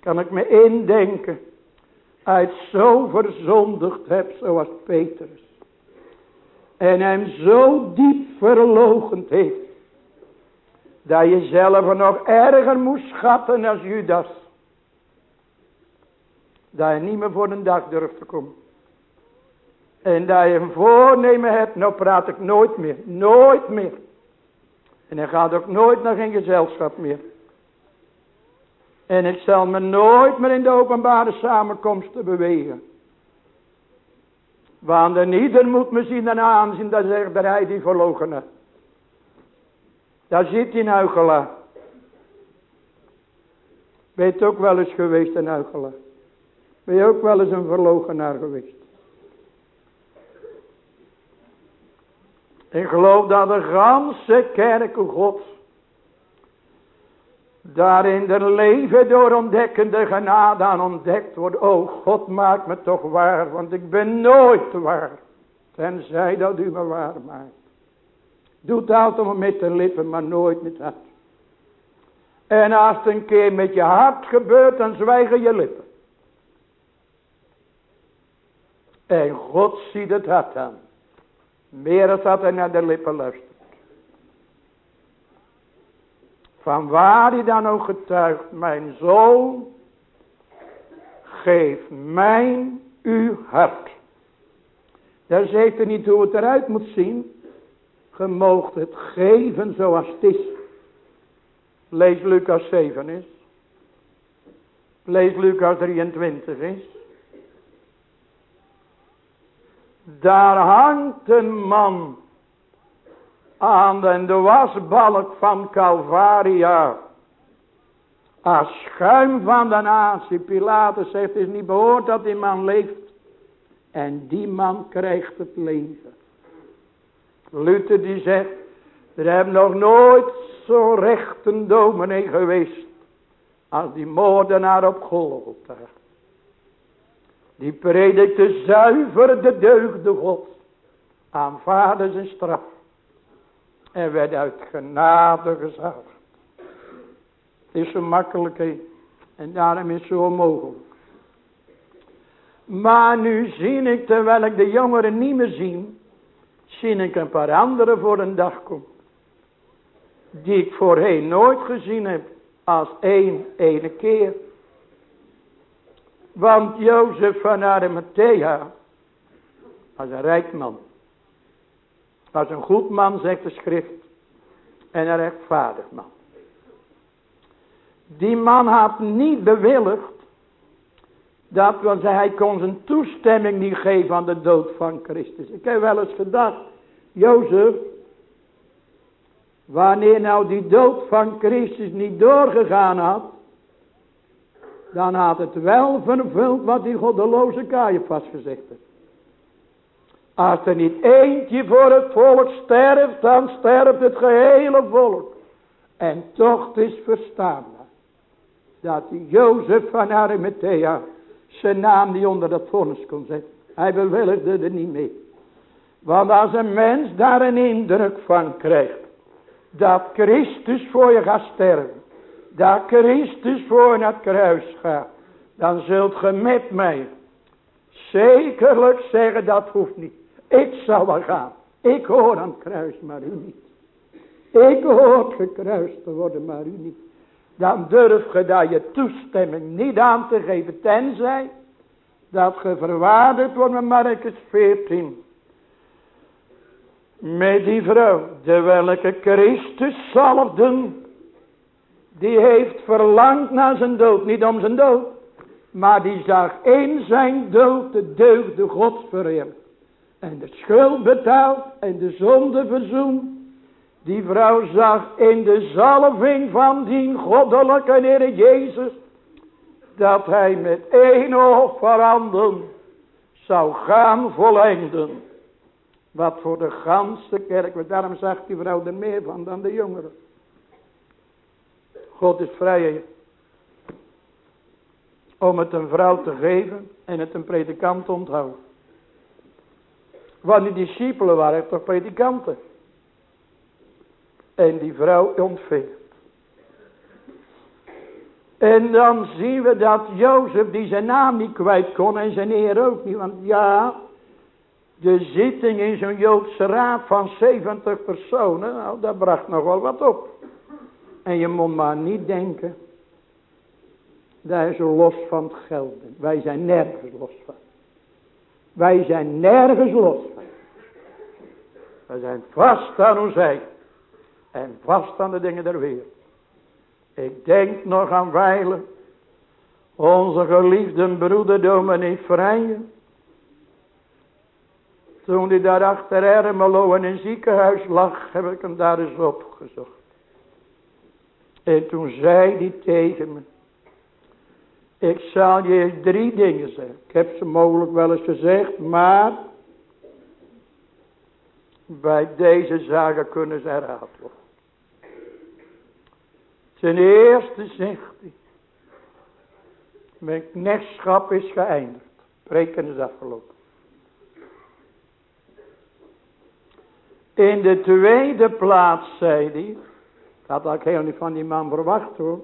Kan ik me indenken. Uit zo verzondigd heb zoals Petrus. En hem zo diep verlogend heeft. Dat je zelf nog erger moest schatten als Judas. Dat je niet meer voor een dag durft te komen. En dat je een voornemen hebt, nou praat ik nooit meer. Nooit meer. En hij gaat ook nooit naar geen gezelschap meer. En ik zal me nooit meer in de openbare samenkomsten bewegen. Want een ieder moet me zien en aanzien, dat zegt dat hij die verlogenen. Daar zit gelaat. Ben je ook wel eens geweest een uigelaar? Ben je ook wel eens een verlogenaar geweest? Ik geloof dat de ganse kerk God daarin de leven door ontdekkende genade aan ontdekt wordt. Oh God maakt me toch waar, want ik ben nooit waar. Tenzij dat u me waar maakt. Doe het altijd met de lippen, maar nooit met hart. En als het een keer met je hart gebeurt, dan zwijgen je lippen. En God ziet het hart aan. Meer dan dat hij naar de lippen luistert. Van waar hij dan ook getuigt, mijn zoon, geef mij uw hart. Daar zegt hij niet hoe het eruit moet zien. Je moogt het geven zoals het is. Lees Lucas 7 is. Lees Lucas 23 is. Daar hangt een man aan de wasbalk van Calvaria. Als schuim van de natie. Pilatus zegt, het is niet behoord dat die man leeft. En die man krijgt het leven. Luther die zegt, Er hebben nog nooit zo recht een dominee geweest. Als die moordenaar op Golgotha. Die predikte zuiver de deugde God. Aanvaarde zijn straf. En werd uit genade gezaagd. Het is zo makkelijk En daarom is zo onmogelijk. Maar nu zie ik, terwijl ik de jongeren niet meer zie, zie ik een paar anderen voor een dag komen. Die ik voorheen nooit gezien heb, als één ene keer. Want Jozef van Arimathea was een rijk man. Was een goed man, zegt de schrift. En een rechtvaardig man. Die man had niet bewilligd. Dat zeggen, hij kon zijn toestemming niet geven aan de dood van Christus. Ik heb wel eens gedacht, Jozef, wanneer nou die dood van Christus niet doorgegaan had, dan had het wel vervuld wat die goddeloze vast gezegd heeft. Als er niet eentje voor het volk sterft, dan sterft het gehele volk. En toch is verstaanbaar dat Jozef van Arimathea zijn naam niet onder dat vonnis kon zetten. Hij bewilligde er niet mee. Want als een mens daar een indruk van krijgt, dat Christus voor je gaat sterven, dat Christus voor naar het kruis gaat, dan zult ge met mij zekerlijk zeggen dat hoeft niet. Ik zal wel gaan. Ik hoor aan het kruis, maar u niet. Ik hoor gekruist te worden, maar u niet. Dan durf je daar je toestemming niet aan te geven, tenzij dat ge verwaardigd wordt met Marcus 14. Met die vrouw, de welke Christus zalfden, die heeft verlangd naar zijn dood, niet om zijn dood, maar die zag in zijn dood de deugde God vereerd. En de schuld betaald en de zonde verzoend. Die vrouw zag in de zalving van die goddelijke Heer Jezus. Dat hij met één offeranden zou gaan volenden. Wat voor de ganse kerk. Daarom zag die vrouw er meer van dan de jongeren. God is vrij om het een vrouw te geven en het een predikant te onthouden. Want die discipelen waren toch predikanten. En die vrouw ontving. En dan zien we dat Jozef die zijn naam niet kwijt kon en zijn eer ook niet. Want ja, de zitting in zo'n Joodse raad van 70 personen, nou dat bracht nog wel wat op. En je moet maar niet denken, daar is los van het geld. Wij zijn nergens los van. Wij zijn nergens los van. Wij zijn vast aan ons eigen. En vast aan de dingen der wereld. Ik denk nog aan wijlen. Onze geliefde broeder dominee Vrijen. Toen hij daar achter Ermelo in een ziekenhuis lag. Heb ik hem daar eens opgezocht. En toen zei hij tegen me. Ik zal je drie dingen zeggen. Ik heb ze mogelijk wel eens gezegd. Maar. Bij deze zaken kunnen ze herhaald worden. Ten eerste zegt hij. Mijn knechtschap is geëindigd. Preken is afgelopen. In de tweede plaats zei hij. Dat had ik helemaal niet van die man verwacht hoor.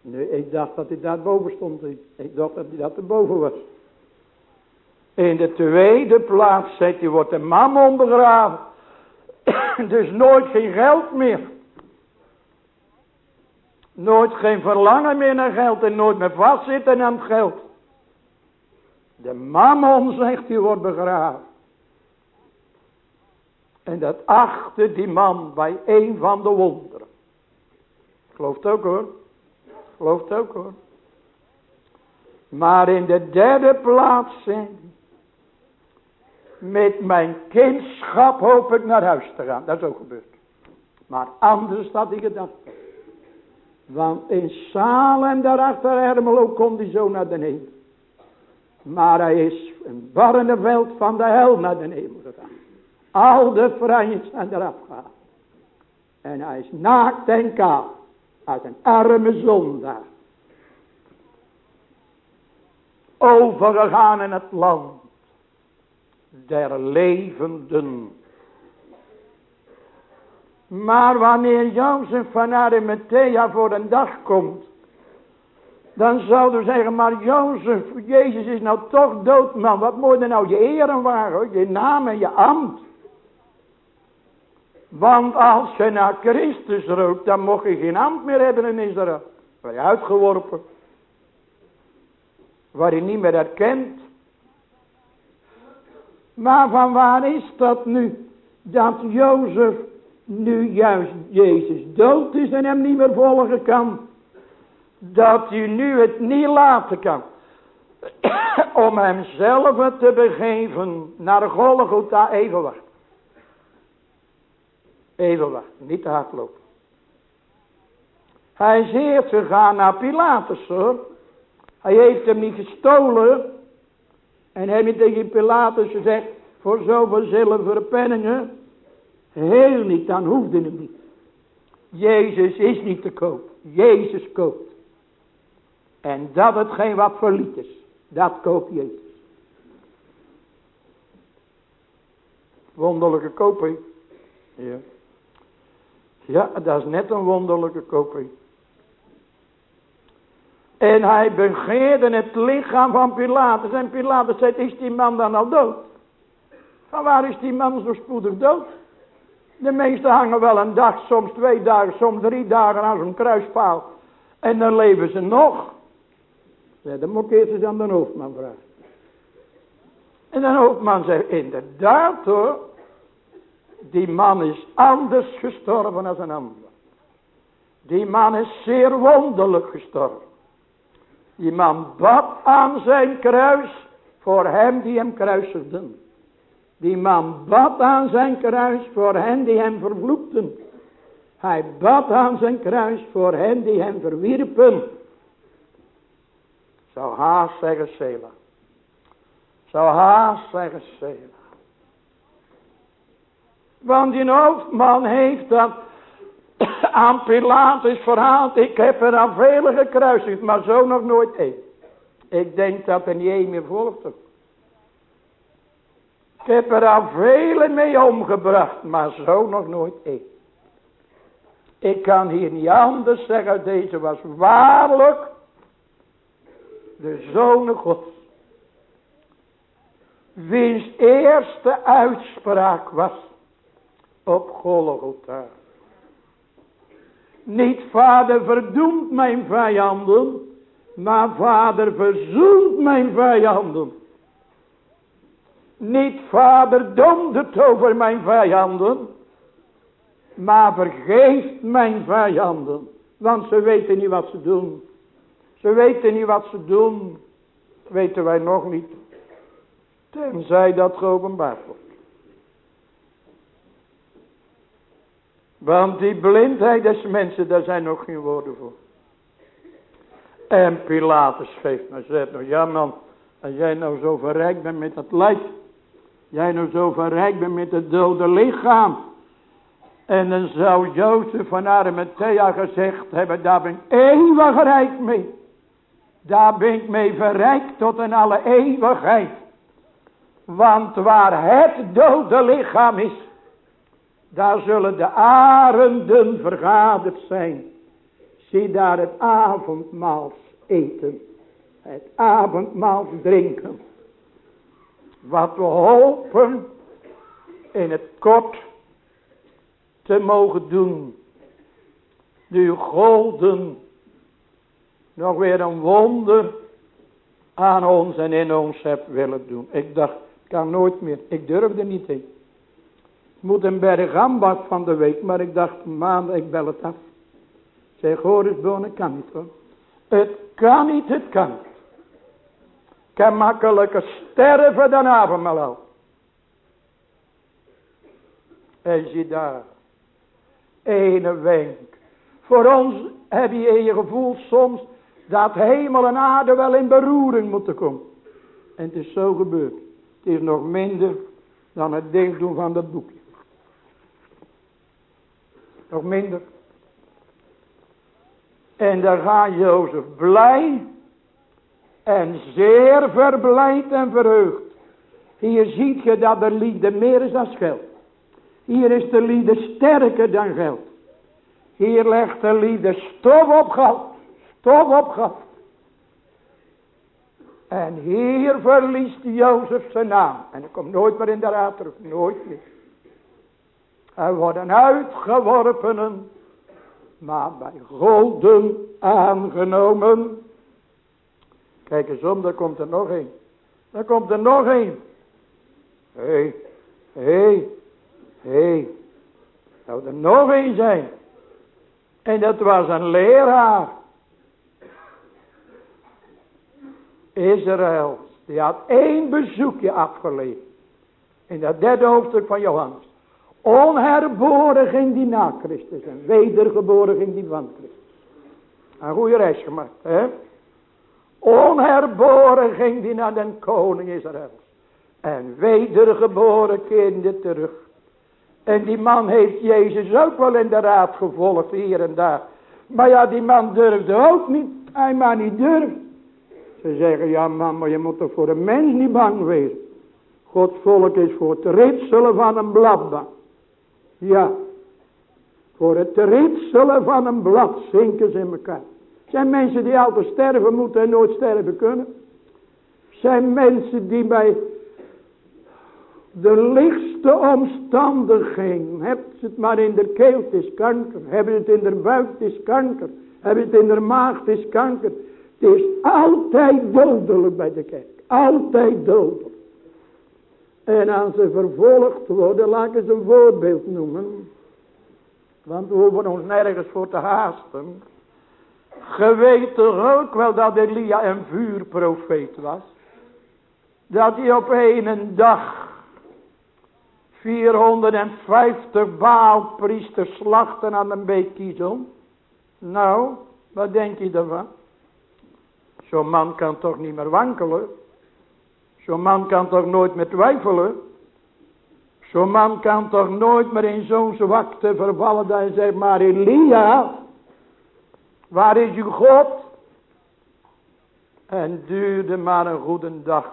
Nee, ik dacht dat hij daar boven stond. Ik dacht dat hij dat erboven was. In de tweede plaats zei hij, wordt de man begraven. <coughs> dus nooit geen geld meer. Nooit geen verlangen meer naar geld en nooit meer vastzitten aan het geld. De mammon, zegt hij, wordt begraven. En dat achter die man bij een van de wonderen. Gelooft ook hoor. Gelooft ook hoor. Maar in de derde plaats. Met mijn kindschap hoop ik naar huis te gaan. Dat is ook gebeurd. Maar anders had ik gedacht. Want in Salem daarachter Hermelo komt hij zo naar de hemel. Maar hij is een barneveld van de hel naar de hemel gegaan. Al de vrijheid zijn eraf gehaald. En hij is naakt en. Als een arme zondaar. Overgegaan in het land. Der levenden. Maar wanneer Jozef van Arimathea voor een dag komt. Dan zouden we zeggen, maar Jozef, Jezus is nou toch dood man. Wat moet er nou je eren waren, je naam en je ambt. Want als je naar Christus rook, dan mocht je geen ambt meer hebben in Israël. Word je uitgeworpen. Waar je niet meer herkend. Maar van waar is dat nu? Dat Jozef nu juist Jezus dood is en hem niet meer volgen kan. Dat hij nu het niet laten kan. <coughs> Om hemzelf te begeven naar Golgotha even. Even wacht, niet te hard lopen. Hij is eerst gegaan naar Pilatus hoor. Hij heeft hem niet gestolen. En hij heeft tegen Pilatus gezegd, voor zoveel zilveren penningen, heel niet, dan hoefde hem niet. Jezus is niet te koop, Jezus koopt. En dat hetgeen wat verliet is, dat koopt Jezus. Wonderlijke koping. Ja. Ja, dat is net een wonderlijke koping. En hij begeerde het lichaam van Pilatus. En Pilatus zei, is die man dan al dood? Van waar is die man zo spoedig dood? De meesten hangen wel een dag, soms twee dagen, soms drie dagen aan zo'n kruispaal. En dan leven ze nog. Ja, dan moet ik eens aan de hoofdman vragen. En de hoofdman zegt, inderdaad hoor. Die man is anders gestorven als een ander. Die man is zeer wonderlijk gestorven. Die man bad aan zijn kruis voor hem die hem kruisigden. Die man bad aan zijn kruis voor hen die hem vervloekten. Hij bad aan zijn kruis voor hen die hem verwierpen. Zou haast zeggen Sela. Zou haast zeggen Sela. Want die hoofdman heeft dat <coughs> aan Pilatus verhaald. Ik heb er aan vele gekruisigd, maar zo nog nooit één. Ik denk dat er niet één meer volgt. Ik heb er al vele mee omgebracht, maar zo nog nooit één. Ik kan hier niet anders zeggen, deze was waarlijk de Zoon Gods. Wiens eerste uitspraak was op Golgotha. Niet vader verdoemt mijn vijanden, maar vader verzoent mijn vijanden. Niet vader dondert over mijn vijanden, maar vergeeft mijn vijanden. Want ze weten niet wat ze doen. Ze weten niet wat ze doen. Weten wij nog niet. Tenzij dat geopenbaard wordt. Want die blindheid des mensen, daar zijn nog geen woorden voor. En Pilatus geeft me, zegt nou ja man, als jij nou zo verrijkt bent met dat lijk. Jij nou zo verrijkt bent met het dode lichaam. En dan zou Jozef van Arimathea gezegd hebben, daar ben ik eeuwig rijk mee. Daar ben ik mee verrijkt tot in alle eeuwigheid. Want waar het dode lichaam is, daar zullen de arenden vergaderd zijn. Zie daar het avondmaals eten. Het avondmaals drinken. Wat we hopen in het kort te mogen doen. Nu golden nog weer een wonder aan ons en in ons hebt willen doen. Ik dacht, kan nooit meer. Ik durfde niet heen moet een bergambak van de week, maar ik dacht maandag, ik bel het af. Zeg, hoor eens Bonen, kan niet hoor. Het kan niet, het kan niet. Ik kan makkelijker sterven dan avondmaal al. En zie daar, ene wenk. Voor ons heb je in je gevoel soms dat hemel en aarde wel in beroering moeten komen. En het is zo gebeurd. Het is nog minder dan het ding doen van dat boekje. Nog minder. En daar gaat Jozef blij en zeer verblijd en verheugd. Hier ziet je dat de liefde meer is dan geld. Hier is de liefde sterker dan geld. Hier legt de liefde stof op geld. Stof op geld. En hier verliest Jozef zijn naam. En hij komt nooit meer in de raad terug. Nooit meer. Hij wordt een uitgeworpenen. Maar bij golden aangenomen. Kijk eens om, daar komt er nog een. Daar komt er nog een. Hé, hé, hé. Hey. Zou er nog een zijn. En dat was een leraar. Israël. Die had één bezoekje afgeleverd. In dat derde hoofdstuk van Johannes. Onherboren ging die na Christus. En wedergeboren ging die van Christus. Een goede reis gemaakt. Hè? Onherboren ging die naar den koning Israël. En wedergeboren keerde terug. En die man heeft Jezus ook wel in de raad gevolgd hier en daar. Maar ja, die man durfde ook niet. Hij maar niet durft. Ze zeggen, ja man, maar je moet toch voor een mens niet bang wezen. Gods volk is voor het ritselen van een bladbank. Ja, voor het ritselen van een blad zinken ze in elkaar. Zijn mensen die altijd sterven moeten en nooit sterven kunnen. Zijn mensen die bij de lichtste omstandigheden, hebt ze het maar in de keel, het is kanker. Hebben ze het in de buik, het is kanker. Hebben ze het in de maag, is kanker. Het is altijd dodelijk bij de kerk. Altijd dodelijk. En als ze vervolgd worden, laat ik eens een voorbeeld noemen. Want we hoeven ons nergens voor te haasten. Ge weet toch ook wel dat Elia een vuurprofeet was. Dat hij op een dag 450 baalpriesters slachten aan een beet kiezen. Nou, wat denk je ervan? Zo'n man kan toch niet meer wankelen. Zo'n man kan toch nooit meer twijfelen. Zo'n man kan toch nooit meer in zo'n zwakte vervallen dat hij zegt, maar Elia, waar is uw God? En duurde maar een goede dag.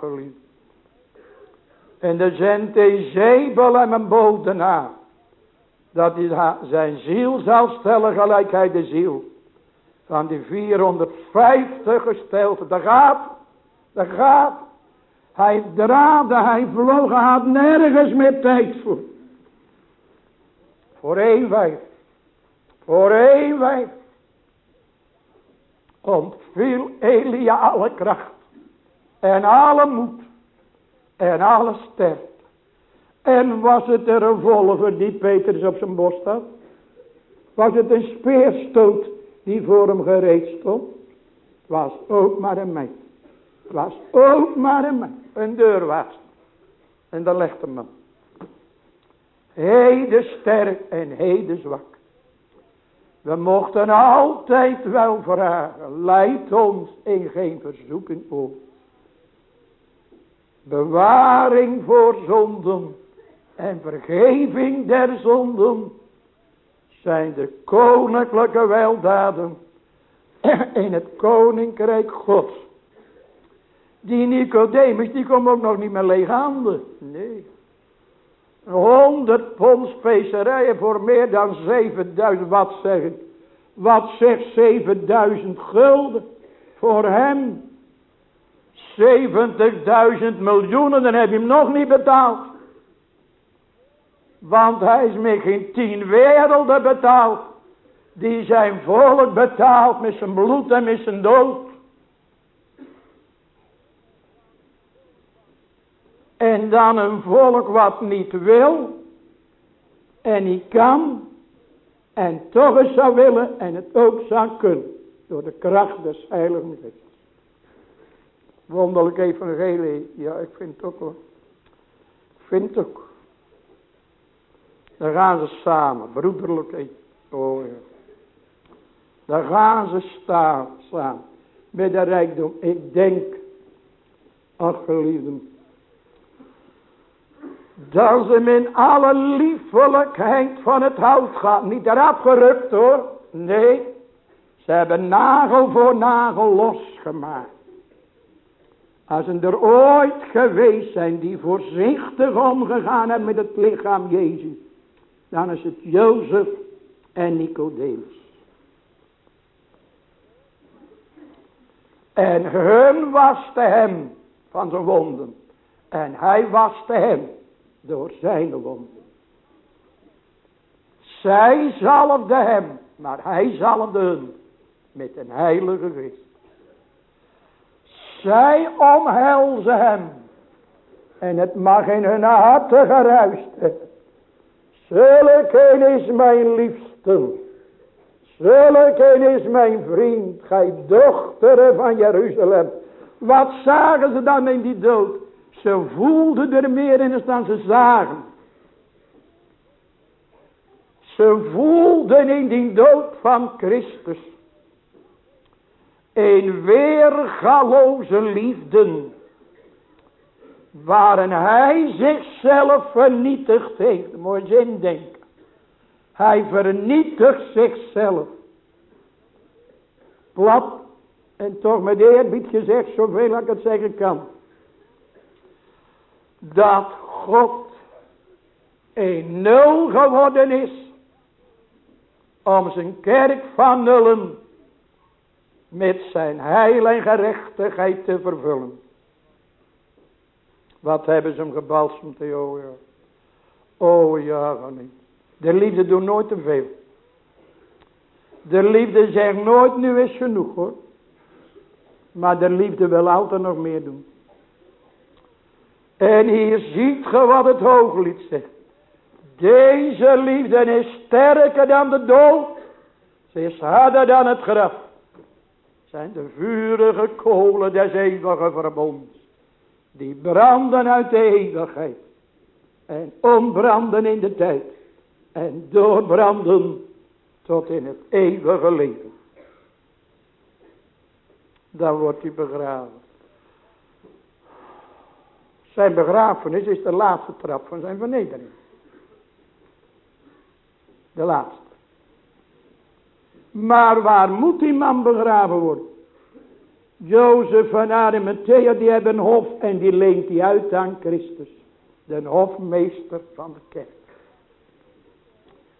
En de zendt Ezebel en een bode na. Dat hij zijn ziel zal stellen gelijk hij de ziel. Van die 450 gesteld. Daar gaat. Daar gaat. Hij draadde, hij vloog, hij had nergens meer tijd voor. Voor vijf. Voor vijf. Ontviel Elia alle kracht. En alle moed. En alle sterk. En was het een revolver die Petrus op zijn borst had? Was het een speerstoot die voor hem gereed stond? Het was ook maar een meid. Het was ook maar een meid. Een deurwaarts. En dan legt hem man. Heden sterk en heden zwak. We mochten altijd wel vragen. Leid ons in geen verzoeking op. Bewaring voor zonden. En vergeving der zonden. Zijn de koninklijke weldaden. In het koninkrijk gods. Die Nicodemus, die komt ook nog niet meer leeg handen. Nee. 100 pond specerijen voor meer dan 7000, wat zeg ik? Wat zegt 7000 gulden voor hem? 70.000 miljoenen, dan heb je hem nog niet betaald. Want hij is met geen tien werelden betaald. Die zijn volk betaald met zijn bloed en met zijn dood. En dan een volk wat niet wil. En niet kan. En toch eens zou willen en het ook zou kunnen. Door de kracht des Heiligen Geestes. Wonderlijk evangelie. Ja, ik vind het ook hoor. Ik vind het ook. Dan gaan ze samen. Broederlijk. Oh ja. Dan gaan ze staan samen. Met de rijkdom. Ik denk. Ach geliefden. Dat ze hem in alle liefelijkheid van het hout gaat. Niet eraf gerukt hoor. Nee. Ze hebben nagel voor nagel losgemaakt. Als ze er ooit geweest zijn die voorzichtig omgegaan hebben met het lichaam Jezus. Dan is het Jozef en Nicodemus. En hun waste hem van zijn wonden. En hij waste hem door zijn wonden. Zij zalfde hem, maar hij zalfde hun met een heilige geest. Zij omhelzen hem. En het mag in hun harten geruist hebben. Zulke is mijn liefste. Zulke is mijn vriend. Gij dochteren van Jeruzalem. Wat zagen ze dan in die dood? Ze voelden er meer in dan ze zagen. Ze voelden in die dood van Christus. Een weergaloze liefde. Waarin hij zichzelf vernietigd heeft. Mooi zin denken. Hij vernietigt zichzelf. Plat. En toch met eerbied gezegd. Zoveel ik het zeggen kan. Dat God een nul geworden is. Om zijn kerk van nullen met zijn heil en gerechtigheid te vervullen. Wat hebben ze hem gebalsemd, oh ja. Oh ja, niet. De liefde doet nooit te veel. De liefde zegt nooit, nu is genoeg hoor. Maar de liefde wil altijd nog meer doen. En hier ziet ge wat het hooglied zegt. Deze liefde is sterker dan de dood. Ze is harder dan het graf zijn de vurige kolen des eeuwige verbonds. Die branden uit de eeuwigheid. En onbranden in de tijd. En doorbranden tot in het eeuwige leven. Dan wordt hij begraven. Zijn begrafenis is de laatste trap van zijn vernedering. De laatste. Maar waar moet die man begraven worden? Jozef van Arimathea, die hebben een hof en die leent die uit aan Christus. De hofmeester van de kerk.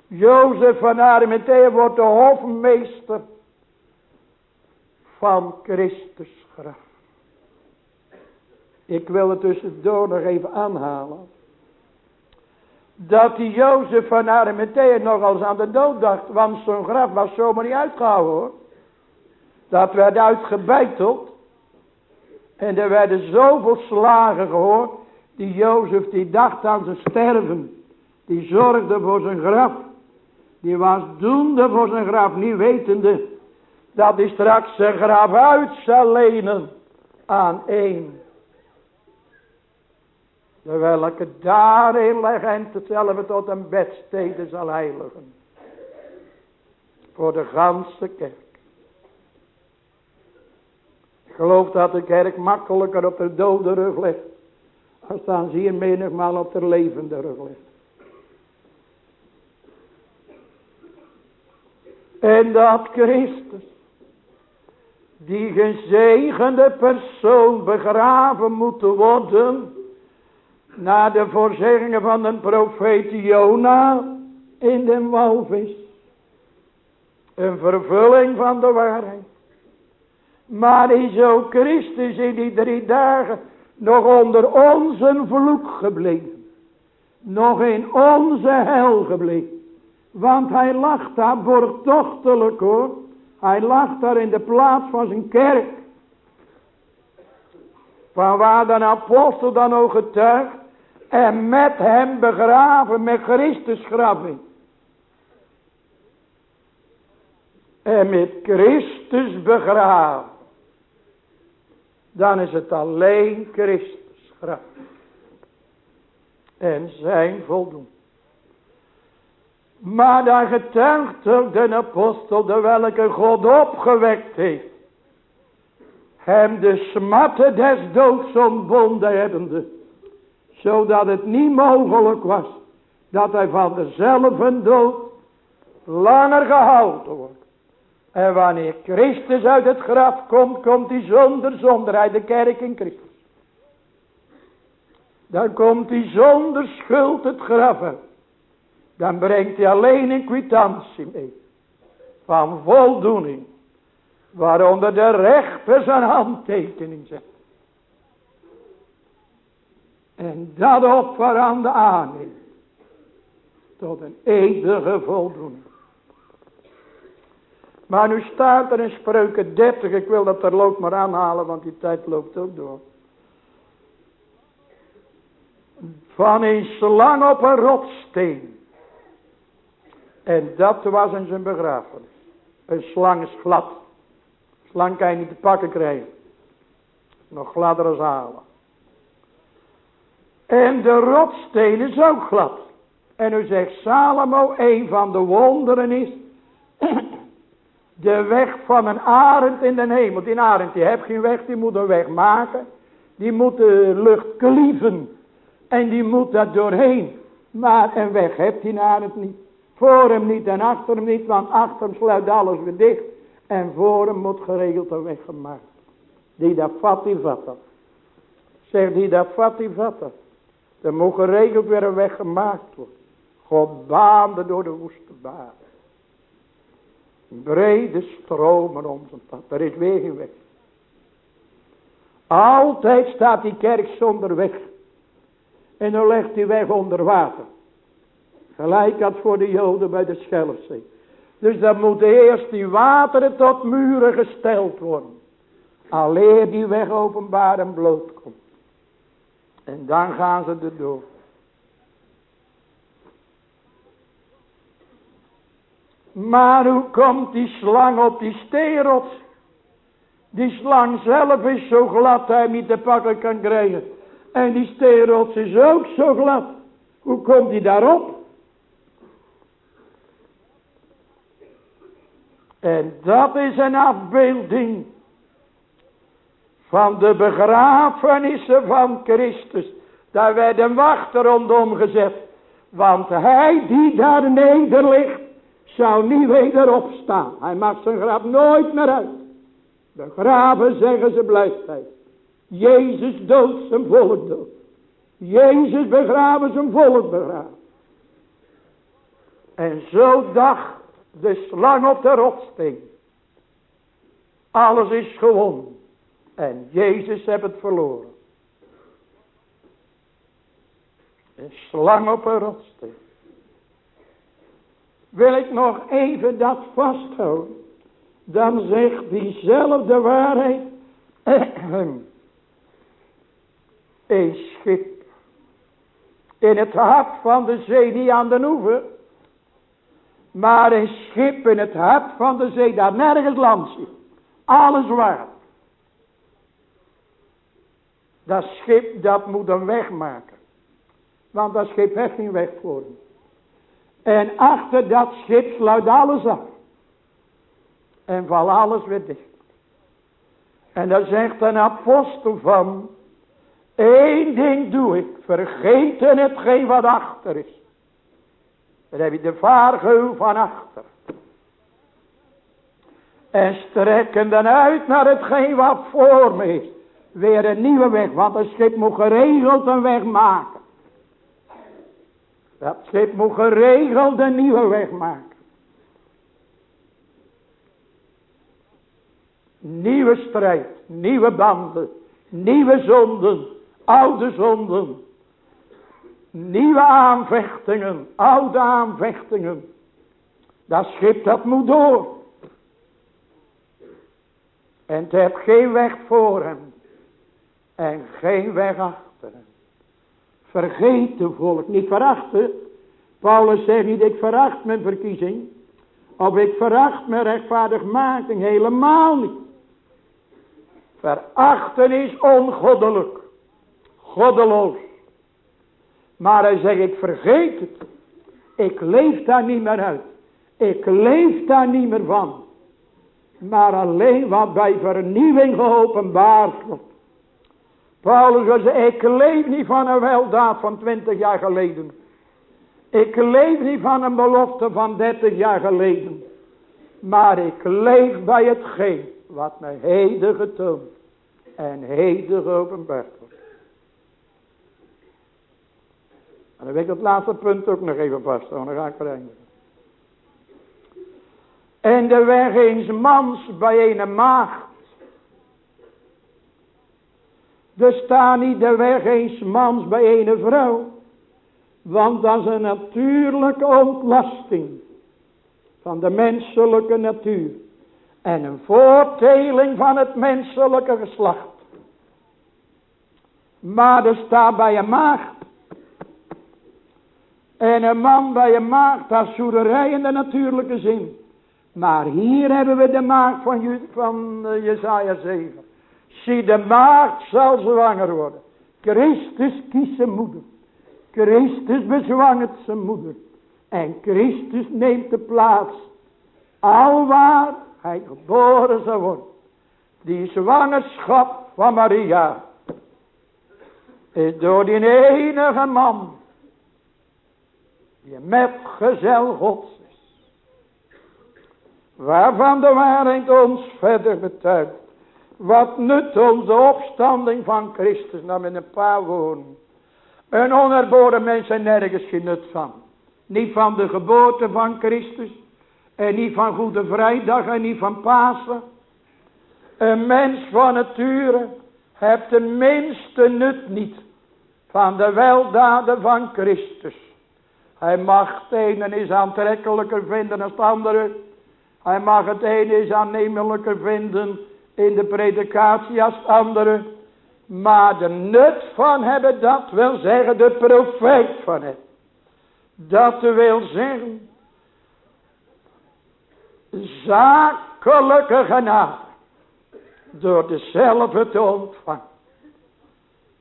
Jozef van Arimathea wordt de hofmeester van Christus graf. Ik wil het tussendoor nog even aanhalen dat die Jozef van Arimathea nog als aan de dood dacht. Want zo'n graf was zomaar niet uitgehouden hoor. Dat werd uitgebeiteld. En er werden zoveel slagen gehoord. Die Jozef die dacht aan zijn sterven. Die zorgde voor zijn graf. Die was doende voor zijn graf. Niet wetende dat hij straks zijn graf uit zal lenen aan één de welke daarin leggen en hetzelfde tot een bedstede zal heiligen. Voor de ganse kerk. Ik geloof dat de kerk makkelijker op de dode rug ligt. Als dan ze hier menigmaal op de levende rug ligt. En dat Christus, die gezegende persoon begraven moet worden, na de voorzeggingen van de profeet Jona in de walvis. Een vervulling van de waarheid. Maar is ook Christus in die drie dagen nog onder onze vloek gebleven. Nog in onze hel gebleven. Want hij lag daar borgtochtelijk hoor. Hij lag daar in de plaats van zijn kerk. Van waar de apostel dan ook getuigt. En met hem begraven met Christus graving. En met Christus begraven. Dan is het alleen Christus graf. En zijn voldoen. Maar daar getuigt ook de apostel de welke God opgewekt heeft. Hem de smatten des doods ontbonden hebbende Zodat het niet mogelijk was dat hij van dezelfde dood langer gehouden wordt. En wanneer Christus uit het graf komt, komt hij zonder zonder de kerk in Christus. Dan komt hij zonder schuld het graf uit. Dan brengt hij alleen een kwitantie mee. Van voldoening. Waaronder de rechter zijn handtekening zet. En dat offer aan aanneemt. Tot een eeuwige voldoening. Maar nu staat er in spreuken 30. Ik wil dat er loopt maar aanhalen. Want die tijd loopt ook door. Van een slang op een rotsteen. En dat was in zijn begrafenis. Een slang is glad. Slang kan je niet te pakken krijgen. Nog gladder als halen. En de rotsteen is ook glad. En nu zegt Salomo, een van de wonderen is, <clears throat> de weg van een arend in de hemel. Die arend die heeft geen weg, die moet een weg maken. Die moet de lucht klieven. En die moet daar doorheen. Maar een weg heeft die arend niet. Voor hem niet en achter hem niet, want achter hem sluit alles weer dicht. En voor hem moet geregeld een weg gemaakt. Die dat vat, die vat dat. Zeg, die dat vat, die vat dat. Er moet geregeld weer een weg gemaakt worden. God baande door de woeste baan. Brede stromen om zijn pad. Er is weer geen weg. Altijd staat die kerk zonder weg. En dan legt die weg onder water. Gelijk als voor de joden bij de Schelfzee. Dus dan moeten eerst die wateren tot muren gesteld worden. Alleen die weg openbaar en bloot komt. En dan gaan ze erdoor. Maar hoe komt die slang op die steenrots? Die slang zelf is zo glad dat hij niet te pakken kan krijgen. En die steenrots is ook zo glad. Hoe komt hij daarop? En dat is een afbeelding van de begrafenissen van Christus. Daar werd een wachter rondom gezet. Want hij die daar neder ligt, zou niet weder opstaan. Hij mag zijn graf nooit meer uit. Begraven zeggen ze blijft hij. Jezus dood zijn volk dood. Jezus begraven zijn volk begraven. En zo dacht de slang op de rotsteen. Alles is gewonnen. En Jezus heeft het verloren. Een slang op een rotsteen. Wil ik nog even dat vasthouden. Dan zegt diezelfde waarheid. <clears throat> Een schip. In het hart van de zee, niet aan de oever. Maar een schip in het hart van de zee, daar nergens land zit. Alles waar. Dat schip dat moet weg maken. Want dat schip heeft geen weg voor hem. En achter dat schip sluit alles af. En valt alles weer dicht. En dan zegt een apostel van. Eén ding doe ik. Vergeten hetgeen wat achter is. Dan heb je de vaargeul van achter. En strekken dan uit naar hetgeen wat voor me is. Weer een nieuwe weg. Want een schip moet geregeld een weg maken. Dat schip moet geregeld een nieuwe weg maken. Nieuwe strijd, nieuwe banden, nieuwe zonden, oude zonden. Nieuwe aanvechtingen, oude aanvechtingen. Dat schip dat moet door. En het heeft geen weg voor hem. En geen weg achter hem. Vergeet de volk, niet verachten. Paulus zegt niet, ik veracht mijn verkiezing. Of ik veracht mijn rechtvaardigmaking, helemaal niet. Verachten is ongoddelijk. Goddeloos. Maar hij zegt, ik vergeet het. Ik leef daar niet meer uit. Ik leef daar niet meer van. Maar alleen wat bij vernieuwing geopenbaard wordt. Paulus ik leef niet van een weldaad van twintig jaar geleden. Ik leef niet van een belofte van dertig jaar geleden. Maar ik leef bij hetgeen wat mij heden getoond en heden geopenbaard wordt. En dan wil ik het laatste punt ook nog even vasthouden, dan ga ik vereindigen. En de weg eens mans bij een maagd. Er staat niet de weg eens mans bij een vrouw. Want dat is een natuurlijke ontlasting van de menselijke natuur. En een voorteling van het menselijke geslacht. Maar er staat bij een maagd. En een man bij een maagd, dat is in de natuurlijke zin. Maar hier hebben we de maagd van, van uh, Jezaja 7. Zie de maagd zal zwanger worden. Christus kiest zijn moeder. Christus bezwangert zijn moeder. En Christus neemt de plaats. Alwaar hij geboren zou worden. Die zwangerschap van Maria. Is door die enige man. Die met gezel gods is. Waarvan de waarheid ons verder betuigt. Wat nut onze opstanding van Christus. Nou met een paar woorden. Een onherboren mens zijn nergens genut van. Niet van de geboorte van Christus. En niet van Goede Vrijdag en niet van Pasen. Een mens van nature heeft de minste nut niet van de weldaden van Christus. Hij mag het ene is aantrekkelijker vinden dan het andere. Hij mag het ene is aannemelijker vinden in de predikatie als het andere. Maar de nut van hebben, dat wil zeggen de profeet van het. Dat wil zeggen, zakelijke genade, door dezelfde te ontvangen.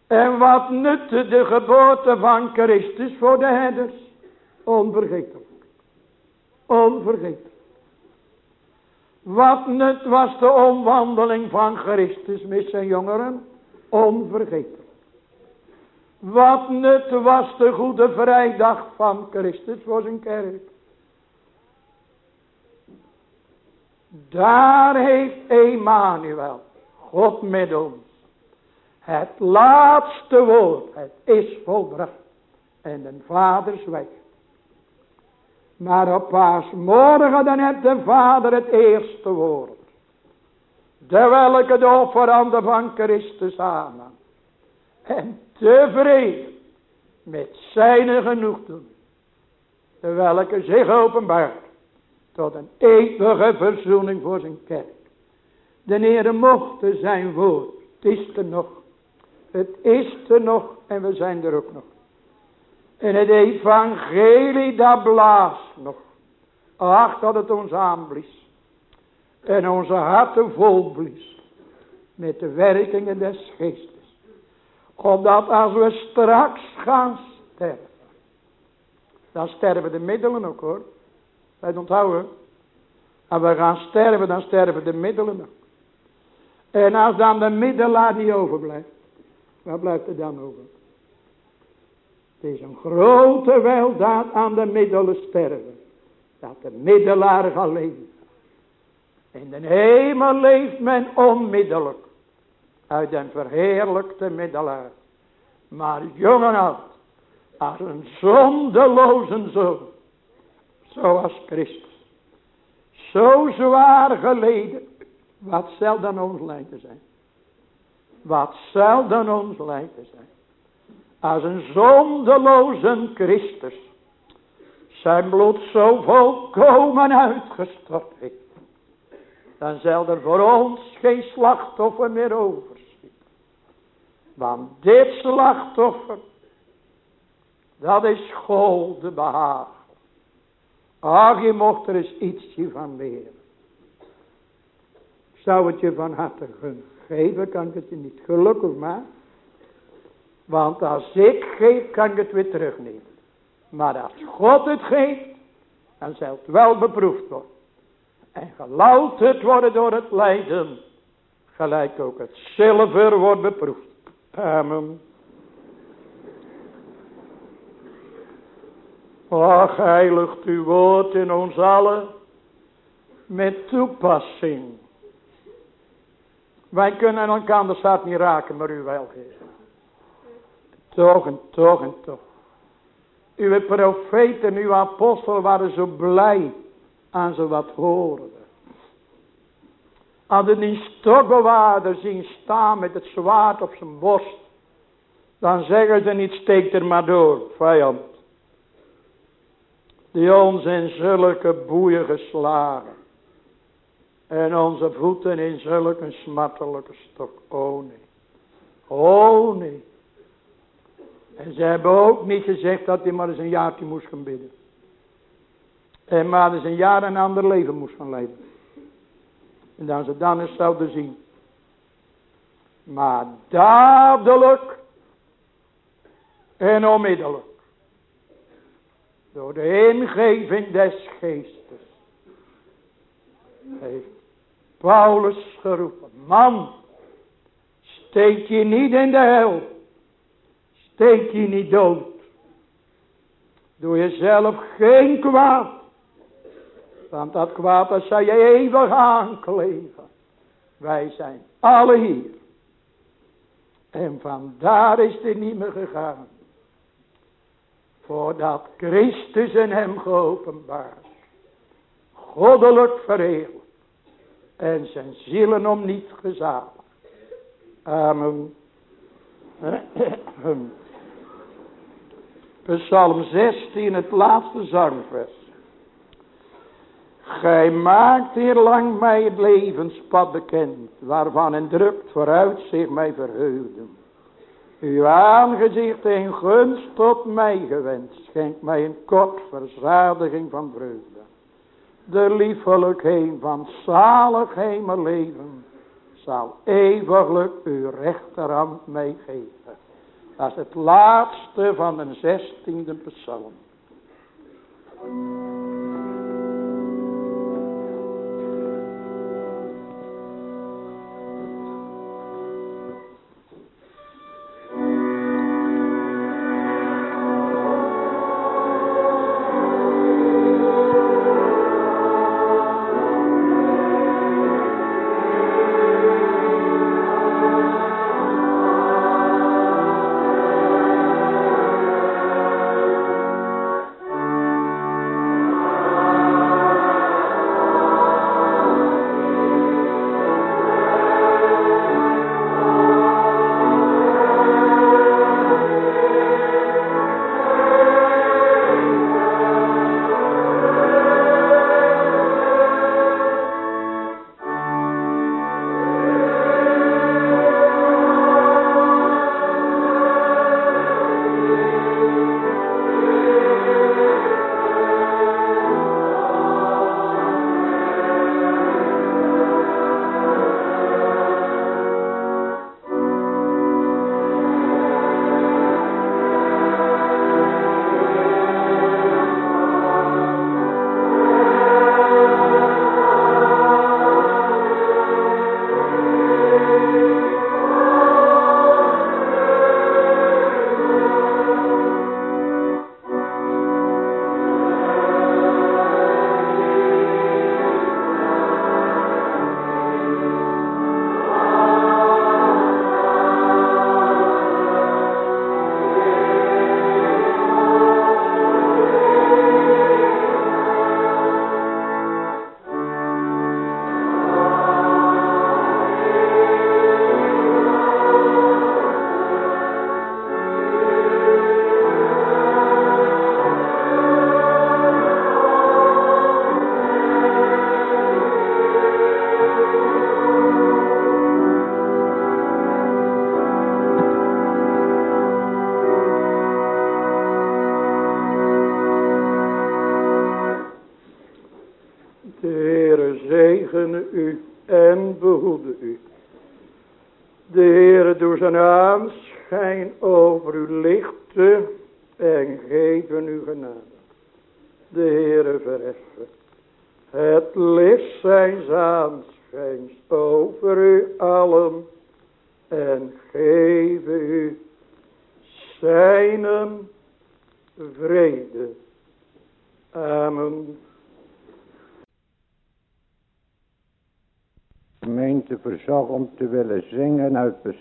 En wat nutte de geboorte van Christus voor de herders? Onvergetelijk. Onvergetelijk. Wat nut was de omwandeling van Christus met zijn jongeren? Onvergetelijk. Wat nut was de goede vrijdag van Christus voor zijn kerk. Daar heeft Emmanuel, God met ons, het laatste woord. Het is volbracht. En de vader zwijgt. Maar op paasmorgen dan heeft de vader het eerste woord. De welke de offerande van Christus aannam. En tevreden met zijn genoegdoen. De welke zich openbaart tot een eeuwige verzoening voor zijn kerk. De Heere mocht zijn woord. Het is er nog. Het is er nog en we zijn er ook nog. En het evangelie dat blaast nog. Ach dat het ons aanblies. En onze harten vol blies. Met de werkingen des geestes. Omdat als we straks gaan sterven. Dan sterven de middelen ook hoor. Wij onthouden. Als we gaan sterven dan sterven de middelen ook. En als dan de middelaar niet overblijft. Waar blijft er dan over? Het is een grote weldaad aan de middelen sterven. Dat de middelaar gaat leven. In de hemel leeft men onmiddellijk. Uit een verheerlijkte middelaar. Maar jongen. Als een zondeloze zoon. Zoals Christus. Zo zwaar geleden. Wat zal dan ons lijden zijn? Wat zal dan ons lijden zijn? Als een zondeloze Christus zijn bloed zo volkomen uitgestort heeft. Dan zal er voor ons geen slachtoffer meer overschieten. Want dit slachtoffer, dat is golde behagen. Ach, je mocht er eens ietsje van leren. Zou het je van harte gunnen. Geven kan ik het je niet gelukkig maken. Want als ik geef, kan ik het weer terugnemen. Maar als God het geeft, dan zal het wel beproefd worden. En gelouterd worden door het lijden. Gelijk ook het zilver wordt beproefd. Amen. Och, heiligt uw woord in ons allen met toepassing. Wij kunnen elkaar de staat niet raken, maar u wel, Heer. Toch en toch en toch. Uw profeten, uw apostelen waren zo blij aan ze wat horen. Hadden die stokbewaarder zien staan met het zwaard op zijn borst. Dan zeggen ze niet, steek er maar door, vijand. Die ons in zulke boeien geslagen. En onze voeten in zulke smartelijke stok. Oh nee. Oh nee. En ze hebben ook niet gezegd dat hij maar eens een jaartje moest gaan bidden. En maar eens een jaar een ander leven moest gaan leiden. En dan ze dan eens zouden zien. Maar dadelijk en onmiddellijk. Door de ingeving des geestes. Heeft Paulus geroepen. Man, steek je niet in de hel. Steek je niet dood. Doe jezelf geen kwaad. Want dat kwaad dat zal je eeuwig aankleven. Wij zijn alle hier. En vandaar is het niet meer gegaan. Voordat Christus in hem geopenbaard. Goddelijk vereeuwd. En zijn zielen om niet gezaligd. Amen. <clears throat> Psalm 16, het laatste zangvers. Gij maakt hier lang mij het levenspad bekend, waarvan een drukt vooruit zich mij verheugde. Uw aangezicht en gunst tot mij gewenst, schenkt mij een kort verzadiging van vreugde. De liefelijkheid van zalig hemelleven zal eeuwiglijk uw rechterhand mij geven. Dat is het laatste van de zestiende psalm.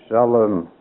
Gemeente